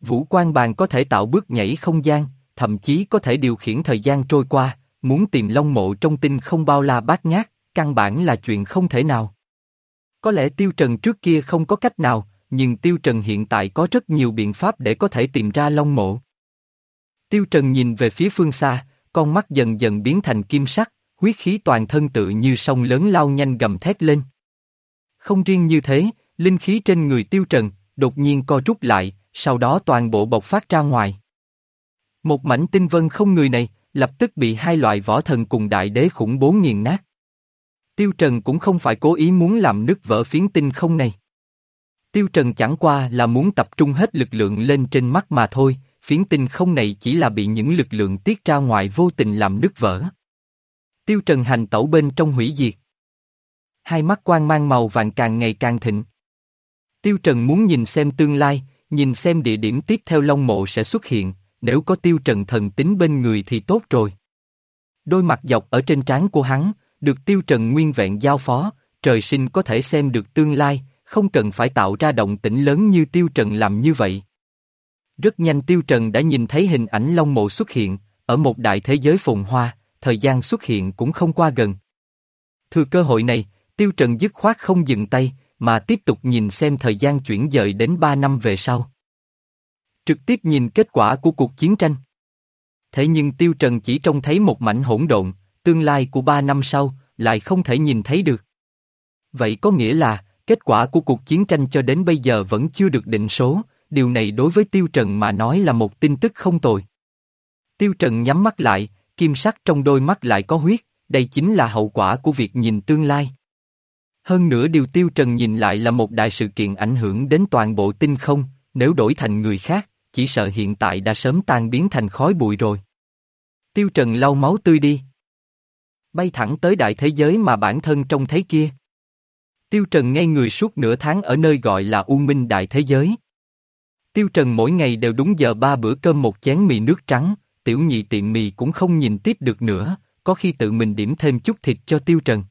Vũ Quan Bàn có thể tạo bước nhảy không gian, thậm chí có thể điều khiển thời gian trôi qua, muốn tìm Long mộ trong tinh không bao la bát ngát, căn bản là chuyện không thể nào. Có lẽ Tiêu Trần trước kia không có cách nào, nhưng Tiêu Trần hiện tại có rất nhiều biện pháp để có thể tìm ra Long mộ. Tiêu Trần nhìn về phía phương xa, con mắt dần dần biến thành kim sắc, huyết khí toàn thân tự như sông lớn lao nhanh gầm thét lên. Không riêng như thế, linh khí trên người tiêu trần, đột nhiên co rút lại, sau đó toàn bộ bộc phát ra ngoài. Một mảnh tinh vân không người này, lập tức bị hai loại võ thần cùng đại đế khủng bố nghiền nát. Tiêu Trần cũng không phải cố ý muốn làm nứt vỡ phiến tinh không này. Tiêu Trần chẳng qua là muốn tập trung hết lực lượng lên trên mắt mà thôi, phiến tinh không này chỉ là bị những lực lượng tiết ra ngoài vô tình làm nứt vỡ. Tiêu Trần hành tẩu bên trong hủy diệt. Hai mắt quang mang màu vàng càng ngày càng thịnh. Tiêu Trần muốn nhìn xem tương lai, nhìn xem địa điểm tiếp theo Long Mộ sẽ xuất hiện, nếu có Tiêu Trần thần tính bên người thì tốt rồi. Đôi mặt dọc ở trên trán của hắn, được Tiêu Trần nguyên vẹn giao phó, trời sinh có thể xem được tương lai, không cần phải tạo ra động tĩnh lớn như Tiêu Trần làm như vậy. Rất nhanh Tiêu Trần đã nhìn thấy hình ảnh Long Mộ xuất hiện, ở một đại thế giới phồn hoa, thời gian xuất hiện cũng không qua gần. Thừa cơ hội này, Tiêu Trần dứt khoát không dừng tay, mà tiếp tục nhìn xem thời gian chuyển dời đến 3 năm về sau. Trực tiếp nhìn kết quả của cuộc chiến tranh. Thế nhưng Tiêu Trần chỉ trông thấy một mảnh hỗn độn, tương lai của ba năm sau, lại không thể nhìn thấy được. Vậy có nghĩa là, kết quả của cuộc chiến tranh cho đến bây giờ vẫn chưa được định số, điều này đối với Tiêu Trần mà nói là một tin tức không tồi. Tiêu Trần nhắm mắt lại, kim sắc trong đôi mắt lại có huyết, đây chính là hậu quả của việc nhìn tương lai. Hơn nữa điều Tiêu Trần nhìn lại là một đại sự kiện ảnh hưởng đến toàn bộ tinh không, nếu đổi thành người khác, chỉ sợ hiện tại đã sớm tan biến thành khói bụi rồi. Tiêu Trần lau máu tươi đi. Bay thẳng tới đại thế giới mà bản thân trông thấy kia. Tiêu Trần ngay người suốt nửa tháng ở nơi gọi là U Minh Đại Thế Giới. Tiêu Trần mỗi ngày đều đúng giờ ba bữa cơm một chén mì nước trắng, tiểu nhị tiệm mì cũng không nhìn tiếp được nữa, có khi tự mình điểm thêm chút thịt cho Tiêu Trần.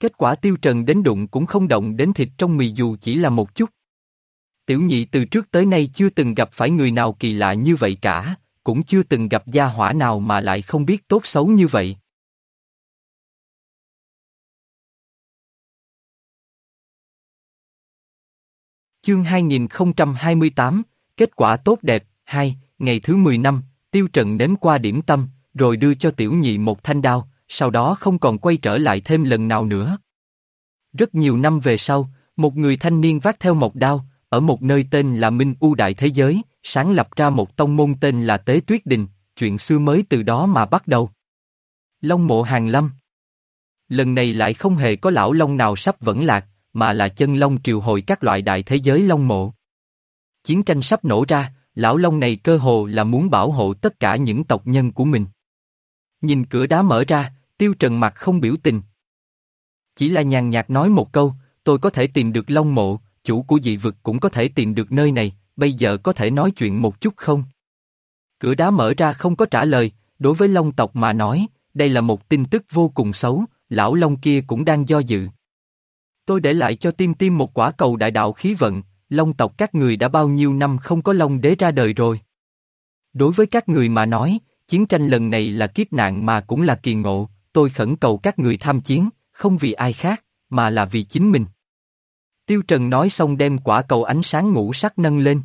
Kết quả Tiêu Trần đến đụng cũng không động đến thịt trong mì dù chỉ là một chút. Tiểu nhị từ trước tới nay chưa từng gặp phải người nào kỳ lạ như vậy cả, cũng chưa từng gặp gia hỏa nào mà lại không biết tốt xấu như vậy. Chương 2028, kết quả tốt đẹp, 2, ngày thứ 10 năm, Tiêu Trần nếm qua điểm tâm, rồi đưa cho tiểu nhị một thanh đao, sau đó không còn quay trở lại thêm lần nào nữa. Rất nhiều năm về sau, một người thanh niên vác theo một đao, ở một nơi tên là Minh U Đại Thế Giới, sáng lập ra một tông môn tên là Tế Tuyết Đình, chuyện xưa mới từ đó mà bắt đầu. Long mộ hàng lâm Lần này lại không hề có lão long nào sắp vẫn lạc, mà là chân long triều hồi các loại đại thế giới long mộ. Chiến tranh sắp nổ ra, lão long này cơ hồ là muốn bảo hộ tất cả những tộc nhân của mình. Nhìn cửa đá mở ra, tiêu trần mặt không biểu tình. Chỉ là nhàn nhạt nói một câu, tôi có thể tìm được long mộ, chủ của dị vực cũng có thể tìm được nơi này, bây giờ có thể nói chuyện một chút không? Cửa đá mở ra không có trả lời, đối với long tộc mà nói, đây là một tin tức vô cùng xấu, lão long kia cũng đang do dự. Tôi để lại cho tim tim một quả cầu đại đạo khí vận, long tộc các người đã bao nhiêu năm không có long đế ra đời rồi. Đối với các người mà nói, chiến tranh lần này là kiếp nạn mà cũng là kỳ ngộ, tôi khẩn cầu các người tham chiến, không vì ai khác, mà là vì chính mình. Tiêu Trần nói xong đem quả cầu ánh sáng ngũ sắc nâng lên.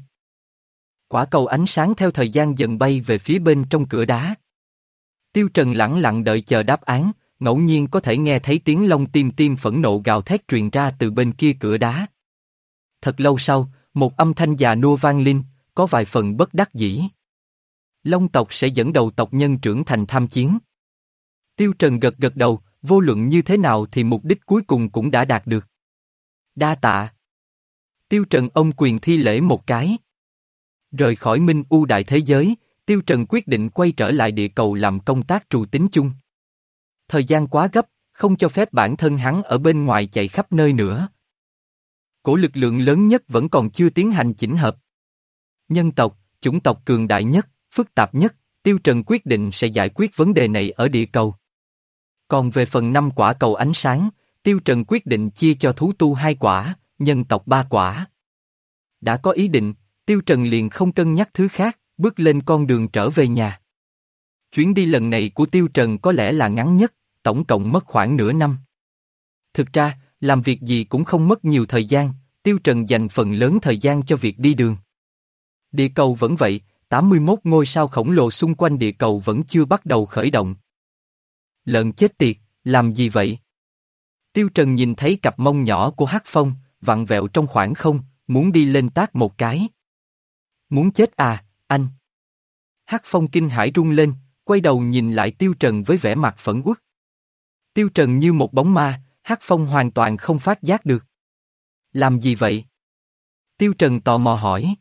Quả cầu ánh sáng theo thời gian dần bay về phía bên trong cửa đá. Tiêu Trần lặng lặng đợi chờ đáp án, ngẫu nhiên có thể nghe thấy tiếng lông tim tim phẫn nộ gào thét truyền ra từ bên kia cửa đá. Thật lâu sau, một âm thanh già nua vang lên, có vài phần bất đắc dĩ. Long tộc sẽ dẫn đầu tộc nhân trưởng thành tham chiến. Tiêu Trần gật gật đầu, vô luận như thế nào thì mục đích cuối cùng cũng đã đạt được. Đa tạ. Tiêu Trần ông quyền thi lễ một cái. Rời khỏi Minh U Đại Thế Giới, Tiêu Trần quyết định quay trở lại địa cầu làm công tác trù tính chung. Thời gian quá gấp, không cho phép bản thân hắn ở bên ngoài chạy khắp nơi nữa. Cổ lực lượng lớn nhất vẫn còn chưa tiến hành chỉnh hợp. Nhân tộc, chủng tộc cường đại nhất, phức tạp nhất, Tiêu Trần quyết định sẽ giải quyết vấn đề này ở địa cầu. Còn về phần năm quả cầu ánh sáng, Tiêu Trần quyết định chia cho thú tu hai quả, nhân tộc ba quả. Đã có ý định, Tiêu Trần liền không cân nhắc thứ khác, bước lên con đường trở về nhà. Chuyến đi lần này của Tiêu Trần có lẽ là ngắn nhất, tổng cộng mất khoảng nửa năm. Thực ra, làm việc gì cũng không mất nhiều thời gian, Tiêu Trần dành phần lớn thời gian cho việc đi đường. Địa cầu vẫn vậy, 81 ngôi sao khổng lồ xung quanh địa cầu vẫn chưa bắt đầu khởi động. Lợn chết tiệt, làm gì vậy? Tiêu Trần nhìn thấy cặp mông nhỏ của Hắc Phong, vặn vẹo trong khoảng không, muốn đi lên tác một cái. Muốn chết à, anh? Hắc Phong kinh hãi rung lên, quay đầu nhìn lại Tiêu Trần với vẻ mặt phẫn uất. Tiêu Trần như một bóng ma, Hắc Phong hoàn toàn không phát giác được. Làm gì vậy? Tiêu Trần tò mò hỏi.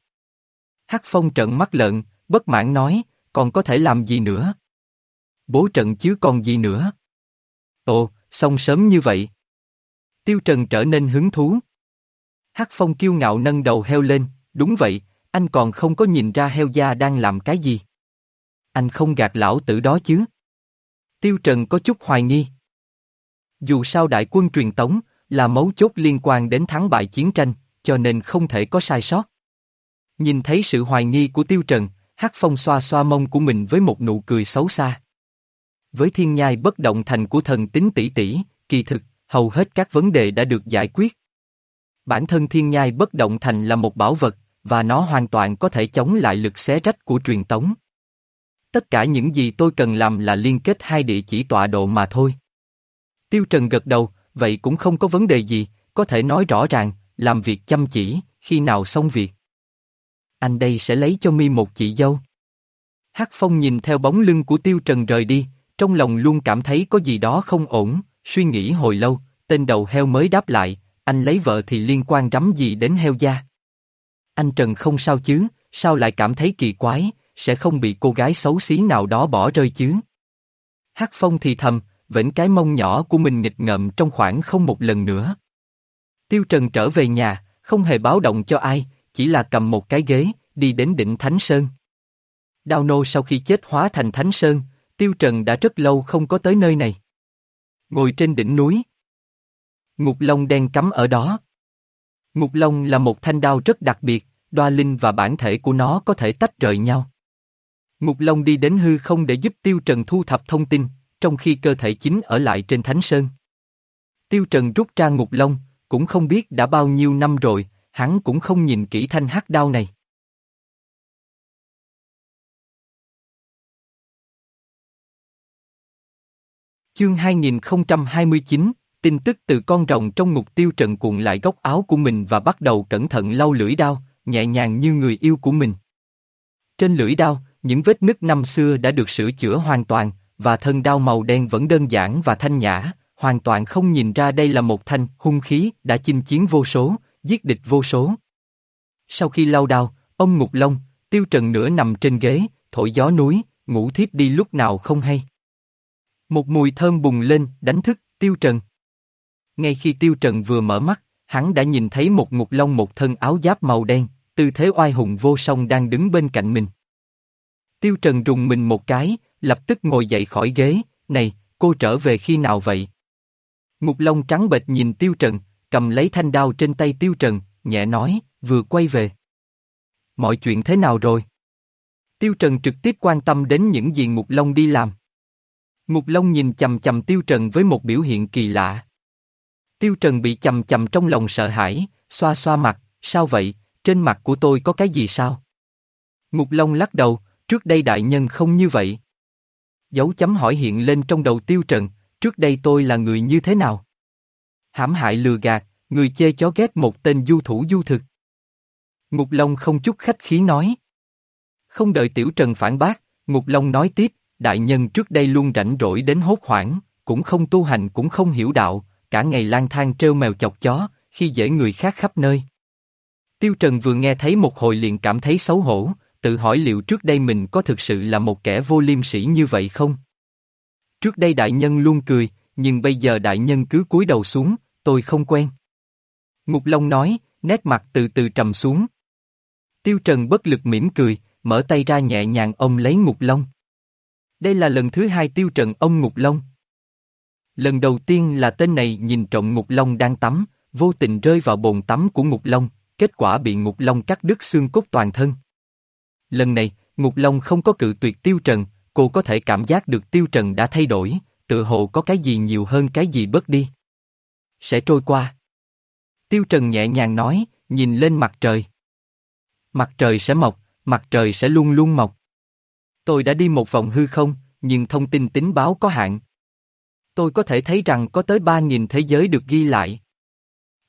Hắc Phong trợn mắt lợn, bất mãn nói, còn có thể làm gì nữa? Bố trận chứ còn gì nữa? Ồ, xong sớm như vậy. Tiêu Trần trở nên hứng thú. Hắc Phong kiêu ngạo nâng đầu heo lên, đúng vậy, anh còn không có nhìn ra heo da đang làm cái gì. Anh không gạt lão tử đó chứ. Tiêu Trần có chút hoài nghi. Dù sao đại quân truyền tống, là mấu chốt liên quan đến thắng bại chiến tranh, cho nên không thể có sai sót. Nhìn thấy sự hoài nghi của Tiêu Trần, Hắc Phong xoa xoa mông của mình với một nụ cười xấu xa. Với thiên nhai bất động thành của thần tính tỷ tỷ, kỳ thực, hầu hết các vấn đề đã được giải quyết. Bản thân thiên nhai bất động thành là một bảo vật, và nó hoàn toàn có thể chống lại lực xé rách của truyền tống. Tất cả những gì tôi cần làm là liên kết hai địa chỉ tọa độ mà thôi. Tiêu Trần gật đầu, vậy cũng không có vấn đề gì, có thể nói rõ ràng, làm việc chăm chỉ, khi nào xong việc. Anh đây sẽ lấy cho mi một chị dâu. Hắc Phong nhìn theo bóng lưng của Tiêu Trần rời đi, trong lòng luôn cảm thấy có gì đó không ổn, suy nghĩ hồi lâu, tên đầu heo mới đáp lại, anh lấy vợ thì liên quan rắm gì đến heo da. Anh Trần không sao chứ, sao lại cảm thấy kỳ quái, sẽ không bị cô gái xấu xí nào đó bỏ rơi chứ. Hắc Phong thì thầm, vĩnh cái mông nhỏ của mình nghịch ngợm trong khoảng không một lần nữa. Tiêu Trần trở về nhà, không hề báo động cho ai, chỉ là cầm một cái ghế, đi đến đỉnh Thánh Sơn. Đao nô sau khi chết hóa thành Thánh Sơn, Tiêu Trần đã rất lâu không có tới nơi này. Ngồi trên đỉnh núi. Ngục Long đen cắm ở đó. Ngục Long là một thanh đao rất đặc biệt, đoa linh và bản thể của nó có thể tách rời nhau. Ngục Long đi đến hư không để giúp Tiêu Trần thu thập thông tin, trong khi cơ thể chính ở lại trên Thánh Sơn. Tiêu Trần rút ra Ngục Long, cũng không biết đã bao nhiêu năm rồi, hắn cũng không nhìn kỹ thanh hắc đao này. Chương 2029, tin tức từ con rồng trong ngục tiêu trần cuộn lại góc áo của mình và bắt đầu cẩn thận lau lưỡi đao, nhẹ nhàng như người yêu của mình. Trên lưỡi đao, những vết nứt năm xưa đã được sửa chữa hoàn toàn, và thân đao màu đen vẫn đơn giản và thanh nhã, hoàn toàn không nhìn ra đây là một thanh hung khí đã chinh chiến vô số, giết địch vô số. Sau khi lau đao, ông Ngục Long, Tiêu Trần nửa nằm trên ghế, thổi gió núi, ngủ thiếp đi lúc nào không hay. Một mùi thơm bùng lên, đánh thức, Tiêu Trần. Ngay khi Tiêu Trần vừa mở mắt, hắn đã nhìn thấy một Ngục Long một thân áo giáp màu đen, tư thế oai hùng vô song đang đứng bên cạnh mình. Tiêu Trần rùng mình một cái, lập tức ngồi dậy khỏi ghế, này, cô trở về khi nào vậy? Ngục Long trắng bệch nhìn Tiêu Trần, cầm lấy thanh đao trên tay Tiêu Trần, nhẹ nói, vừa quay về. Mọi chuyện thế nào rồi? Tiêu Trần trực tiếp quan tâm đến những gì Ngục Long đi làm. Ngục Long nhìn chầm chầm Tiêu Trần với một biểu hiện kỳ lạ. Tiêu Trần bị chầm chầm trong lòng sợ hãi, xoa xoa mặt, sao vậy, trên mặt của tôi có cái gì sao? Ngục Long lắc đầu, trước đây đại nhân không như vậy. Dấu chấm hỏi hiện lên trong đầu Tiêu Trần, trước đây tôi là người như thế nào? Hãm hại lừa gạt, người chê chó ghét một tên du thủ du thực. Ngục Long không chút khách khí nói. Không đợi Tiểu Trần phản bác, Ngục Long nói tiếp, đại nhân trước đây luôn rảnh rỗi đến hốt hoảng, cũng không tu hành cũng không hiểu đạo, cả ngày lang thang treo mèo chọc chó, khi dễ người khác khắp nơi. Tiêu Trần vừa nghe thấy một hồi liền cảm thấy xấu hổ, tự hỏi liệu trước đây mình có thực sự là một kẻ vô liêm sỉ như vậy không? Trước đây đại nhân luôn cười, nhưng bây giờ đại nhân cứ cúi đầu xuống, tôi không quen. Ngục Long nói, nét mặt từ từ trầm xuống. Tiêu Trần bất lực mỉm cười, mở tay ra nhẹ nhàng ông lấy Ngục Long. Đây là lần thứ hai Tiêu Trần ông Ngục Long. Lần đầu tiên là tên này nhìn trộm Ngục Long đang tắm, vô tình rơi vào bồn tắm của Ngục Long, kết quả bị Ngục Long cắt đứt xương cốt toàn thân. Lần này, Ngục Long không có cự tuyệt Tiêu Trần, cô có thể cảm giác được Tiêu Trần đã thay đổi, tự hồ có cái gì nhiều hơn cái gì bớt đi. Sẽ trôi qua. Tiêu Trần nhẹ nhàng nói, nhìn lên mặt trời. Mặt trời sẽ mọc, mặt trời sẽ luôn luôn mọc. Tôi đã đi một vòng hư không, nhưng thông tin tính báo có hạn. Tôi có thể thấy rằng có tới 3.000 thế giới được ghi lại.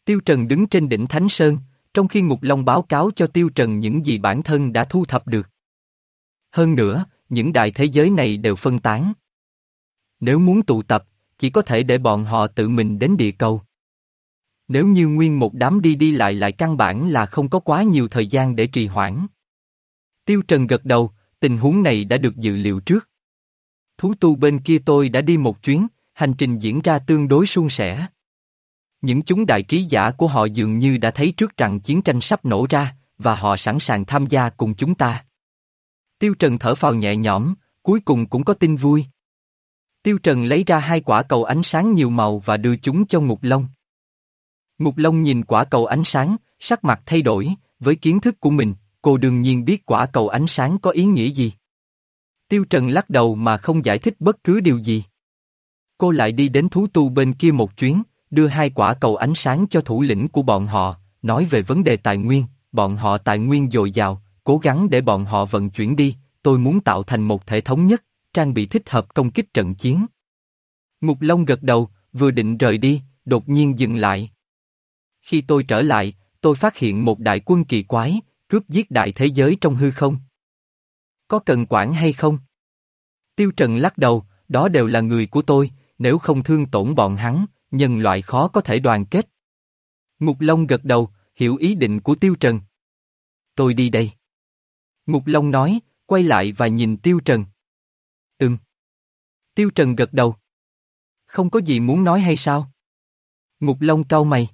Tiêu Trần đứng trên đỉnh Thánh Sơn, trong khi Ngục Long báo cáo cho Tiêu Trần những gì bản thân đã thu thập được. Hơn nữa, những đại thế giới này đều phân tán. Nếu muốn tụ tập, chỉ có thể để bọn họ tự mình đến địa cầu. Nếu như nguyên một đám đi đi lại lại căn bản là không có quá nhiều thời gian để trì hoãn. Tiêu Trần gật đầu, tình huống này đã được dự liệu trước. Thú tu bên kia tôi đã đi một chuyến, hành trình diễn ra tương đối suôn sẻ. Những chúng đại trí giả của họ dường như đã thấy trước rằng chiến tranh sắp nổ ra, và họ sẵn sàng tham gia cùng chúng ta. Tiêu Trần thở phào nhẹ nhõm, cuối cùng cũng có tin vui. Tiêu Trần lấy ra hai quả cầu ánh sáng nhiều màu và đưa chúng cho Ngục Long. Ngục Long nhìn quả cầu ánh sáng, sắc mặt thay đổi, với kiến thức của mình, cô đương nhiên biết quả cầu ánh sáng có ý nghĩa gì. Tiêu Trần lắc đầu mà không giải thích bất cứ điều gì. Cô lại đi đến thú tu bên kia một chuyến, đưa hai quả cầu ánh sáng cho thủ lĩnh của bọn họ, nói về vấn đề tài nguyên, bọn họ tài nguyên dồi dào, cố gắng để bọn họ vận chuyển đi, tôi muốn tạo thành một thể thống nhất, trang bị thích hợp công kích trận chiến. Ngục Long gật đầu, vừa định rời đi, đột nhiên dừng lại. Khi tôi trở lại, tôi phát hiện một đại quân kỳ quái, cướp giết đại thế giới trong hư không. Có cần quản hay không? Tiêu Trần lắc đầu, đó đều là người của tôi, nếu không thương tổn bọn hắn, nhân loại khó có thể đoàn kết. Ngục Long gật đầu, hiểu ý định của Tiêu Trần. Tôi đi đây. Ngục Long nói, quay lại và nhìn Tiêu Trần. Ừm. Tiêu Trần gật đầu. Không có gì muốn nói hay sao? Ngục Long cau mày.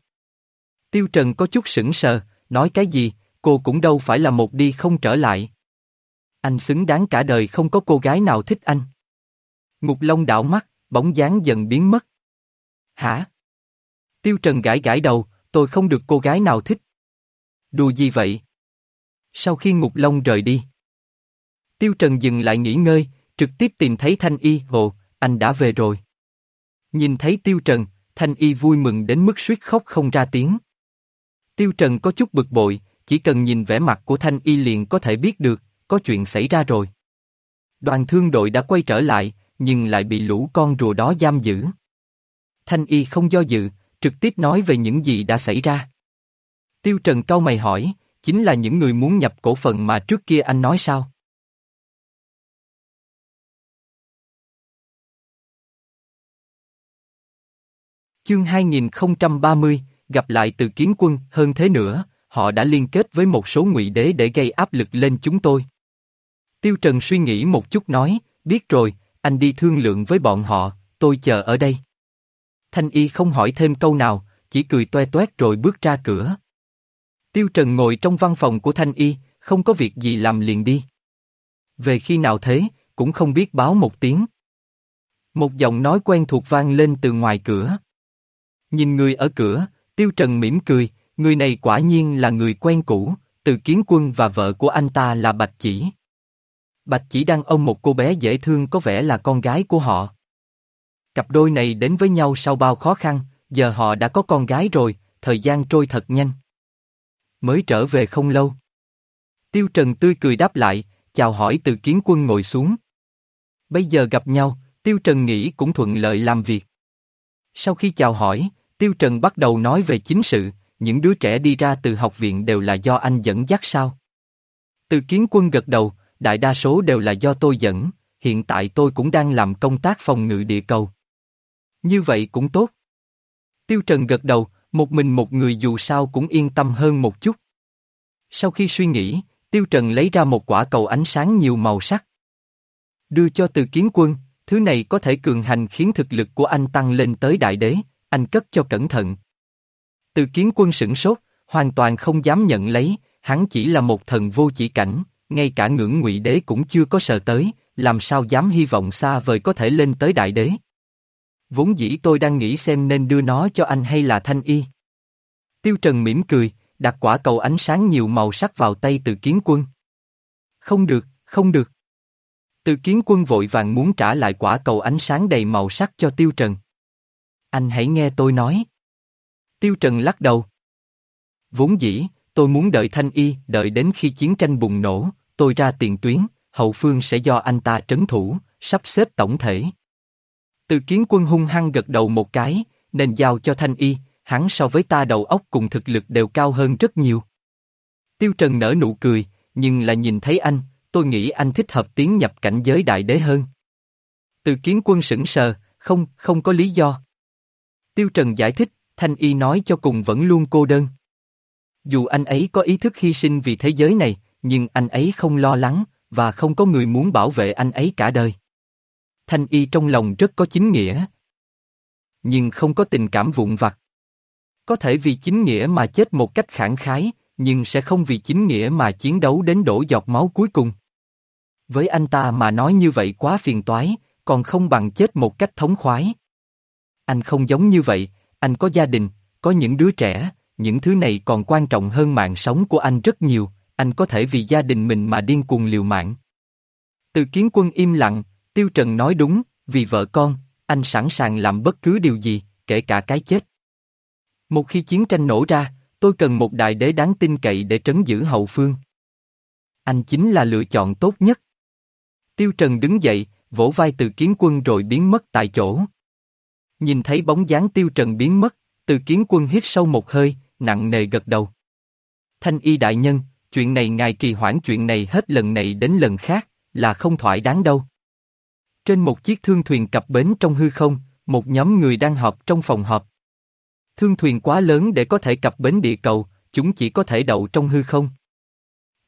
Tiêu Trần có chút sững sờ, nói cái gì, cô cũng đâu phải là một đi không trở lại. Anh xứng đáng cả đời không có cô gái nào thích anh. Ngục Long đảo mắt, bóng dáng dần biến mất. Hả? Tiêu Trần gãi gãi đầu, tôi không được cô gái nào thích. Đùa gì vậy? Sau khi Ngục Long rời đi. Tiêu Trần dừng lại nghỉ ngơi, trực tiếp tìm thấy Thanh Y, hồ, anh đã về rồi. Nhìn thấy Tiêu Trần, Thanh Y vui mừng đến mức suýt khóc không ra tiếng. Tiêu Trần có chút bực bội, chỉ cần nhìn vẻ mặt của Thanh Y liền có thể biết được, có chuyện xảy ra rồi. Đoàn thương đội đã quay trở lại, nhưng lại bị lũ con rùa đó giam giữ. Thanh Y không do dự, trực tiếp nói về những gì đã xảy ra. Tiêu Trần cau mày hỏi, chính là những người muốn nhập cổ phần mà trước kia anh nói sao? Chương 2030, gặp lại từ kiến quân, hơn thế nữa, họ đã liên kết với một số ngụy đế để gây áp lực lên chúng tôi. Tiêu Trần suy nghĩ một chút nói, biết rồi, anh đi thương lượng với bọn họ, tôi chờ ở đây. Thanh Y không hỏi thêm câu nào, chỉ cười toe toét rồi bước ra cửa. Tiêu Trần ngồi trong văn phòng của Thanh Y, không có việc gì làm liền đi. Về khi nào thế, cũng không biết báo một tiếng. Một giọng nói quen thuộc vang lên từ ngoài cửa. Nhìn người ở cửa, Tiêu Trần mỉm cười, người này quả nhiên là người quen cũ, từ kiến quân và vợ của anh ta là Bạch Chỉ. Bạch Chỉ đang ôm một cô bé dễ thương có vẻ là con gái của họ. Cặp đôi này đến với nhau sau bao khó khăn, giờ họ đã có con gái rồi, thời gian trôi thật nhanh. Mới trở về không lâu. Tiêu Trần tươi cười đáp lại, chào hỏi từ kiến quân ngồi xuống. Bây giờ gặp nhau, Tiêu Trần nghĩ cũng thuận lợi làm việc. Sau khi chào hỏi, Tiêu Trần bắt đầu nói về chính sự, những đứa trẻ đi ra từ học viện đều là do anh dẫn dắt sao? Từ kiến quân gật đầu, đại đa số đều là do tôi dẫn, hiện tại tôi cũng đang làm công tác phòng ngự địa cầu. Như vậy cũng tốt. Tiêu Trần gật đầu, một mình một người dù sao cũng yên tâm hơn một chút. Sau khi suy nghĩ, Tiêu Trần lấy ra một quả cầu ánh sáng nhiều màu sắc. Đưa cho từ kiến quân, thứ này có thể cường hành khiến thực lực của anh tăng lên tới đại đế, anh cất cho cẩn thận. Từ kiến quân sửng sốt, hoàn toàn không dám nhận lấy, hắn chỉ là một thần vô chỉ cảnh, ngay cả ngưỡng ngụy đế cũng chưa có sợ tới, làm sao dám hy vọng xa vời có thể lên tới đại đế. Vốn dĩ tôi đang nghĩ xem nên đưa nó cho anh hay là thanh y. Tiêu Trần mỉm cười, đặt quả cầu ánh sáng nhiều màu sắc vào tay từ kiến quân. Không được, không được. Từ kiến quân vội vàng muốn trả lại quả cầu ánh sáng đầy màu sắc cho Tiêu Trần. Anh hãy nghe tôi nói. Tiêu Trần lắc đầu. Vốn dĩ, tôi muốn đợi Thanh Y, đợi đến khi chiến tranh bùng nổ, tôi ra tiền tuyến, hậu phương sẽ do anh ta trấn thủ, sắp xếp tổng thể. Từ kiến quân hung hăng gật đầu một cái, nên giao cho Thanh Y, hắn so với ta đầu óc cùng thực lực đều cao hơn rất nhiều. Tiêu Trần nở nụ cười, nhưng là nhìn thấy anh, tôi nghĩ anh thích hợp tiến nhập cảnh giới đại đế hơn. Từ kiến quân sững sờ, không, không có lý do. Tiêu Trần giải thích, Thanh Y nói cho cùng vẫn luôn cô đơn. Dù anh ấy có ý thức hy sinh vì thế giới này, nhưng anh ấy không lo lắng, và không có người muốn bảo vệ anh ấy cả đời. Thanh Y trong lòng rất có chính nghĩa. Nhưng không có tình cảm vụn vặt. Có thể vì chính nghĩa mà chết một cách khẳng khái, nhưng sẽ không vì chính nghĩa mà chiến đấu đến đổ giọt máu cuối cùng. Với anh ta mà nói như vậy quá phiền toái, còn không bằng chết một cách thống khoái. Anh không giống như vậy, anh có gia đình, có những đứa trẻ, những thứ này còn quan trọng hơn mạng sống của anh rất nhiều, anh có thể vì gia đình mình mà điên cuồng liều mạng. Từ kiến quân im lặng, Tiêu Trần nói đúng, vì vợ con, anh sẵn sàng làm bất cứ điều gì, kể cả cái chết. Một khi chiến tranh nổ ra, tôi cần một đại đế đáng tin cậy để trấn giữ hậu phương. Anh chính là lựa chọn tốt nhất. Tiêu Trần đứng dậy, vỗ vai từ kiến quân rồi biến mất tại chỗ. Nhìn thấy bóng dáng Tiêu Trần biến mất, từ kiến quân hít sâu một hơi, nặng nề gật đầu. Thanh y đại nhân, chuyện này ngài trì hoãn chuyện này hết lần này đến lần khác, là không thoải đáng đâu. Trên một chiếc thương thuyền cập bến trong hư không, một nhóm người đang họp trong phòng họp. Thương thuyền quá lớn để có thể cập bến địa cầu, chúng chỉ có thể đậu trong hư không.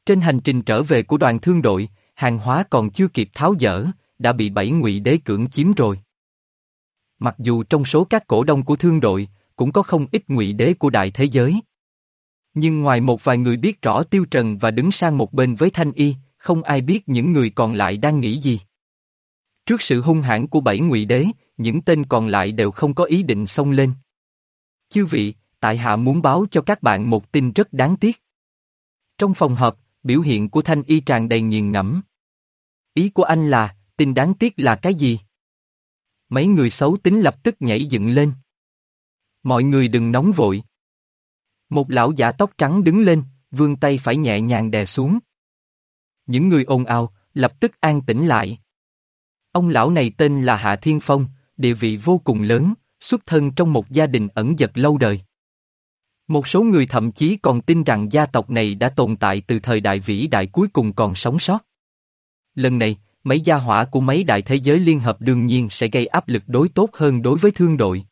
Trên hành trình trở về của đoàn thương đội, hàng hóa còn chưa kịp tháo dỡ, đã bị bảy ngụy đế cưỡng chiếm rồi. Mặc dù trong số các cổ đông của thương đội, cũng có không ít ngụy đế của đại thế giới. Nhưng ngoài một vài người biết rõ tiêu trần và đứng sang một bên với thanh y, không ai biết những người còn lại đang nghĩ gì. Trước sự hung hãn của bảy ngụy đế, những tên còn lại đều không có ý định xông lên. Chư vị, tại hạ muốn báo cho các bạn một tin rất đáng tiếc. Trong phòng họp, biểu hiện của thanh y tràn đầy nghiền ngẫm. Ý của anh là, tin đáng tiếc là cái gì? Mấy người xấu tính lập tức nhảy dựng lên. Mọi người đừng nóng vội. Một lão giả tóc trắng đứng lên, vươn tay phải nhẹ nhàng đè xuống. Những người ồn ào, lập tức an tĩnh lại. Ông lão này tên là Hạ Thiên Phong, địa vị vô cùng lớn, xuất thân trong một gia đình ẩn giật lâu đời. Một số người thậm chí còn tin rằng gia tộc này đã tồn tại từ thời đại vĩ đại cuối cùng còn sống sót. Lần này, mấy gia hỏa của mấy đại thế giới liên hợp đương nhiên sẽ gây áp lực đối tốt hơn đối với thương đội.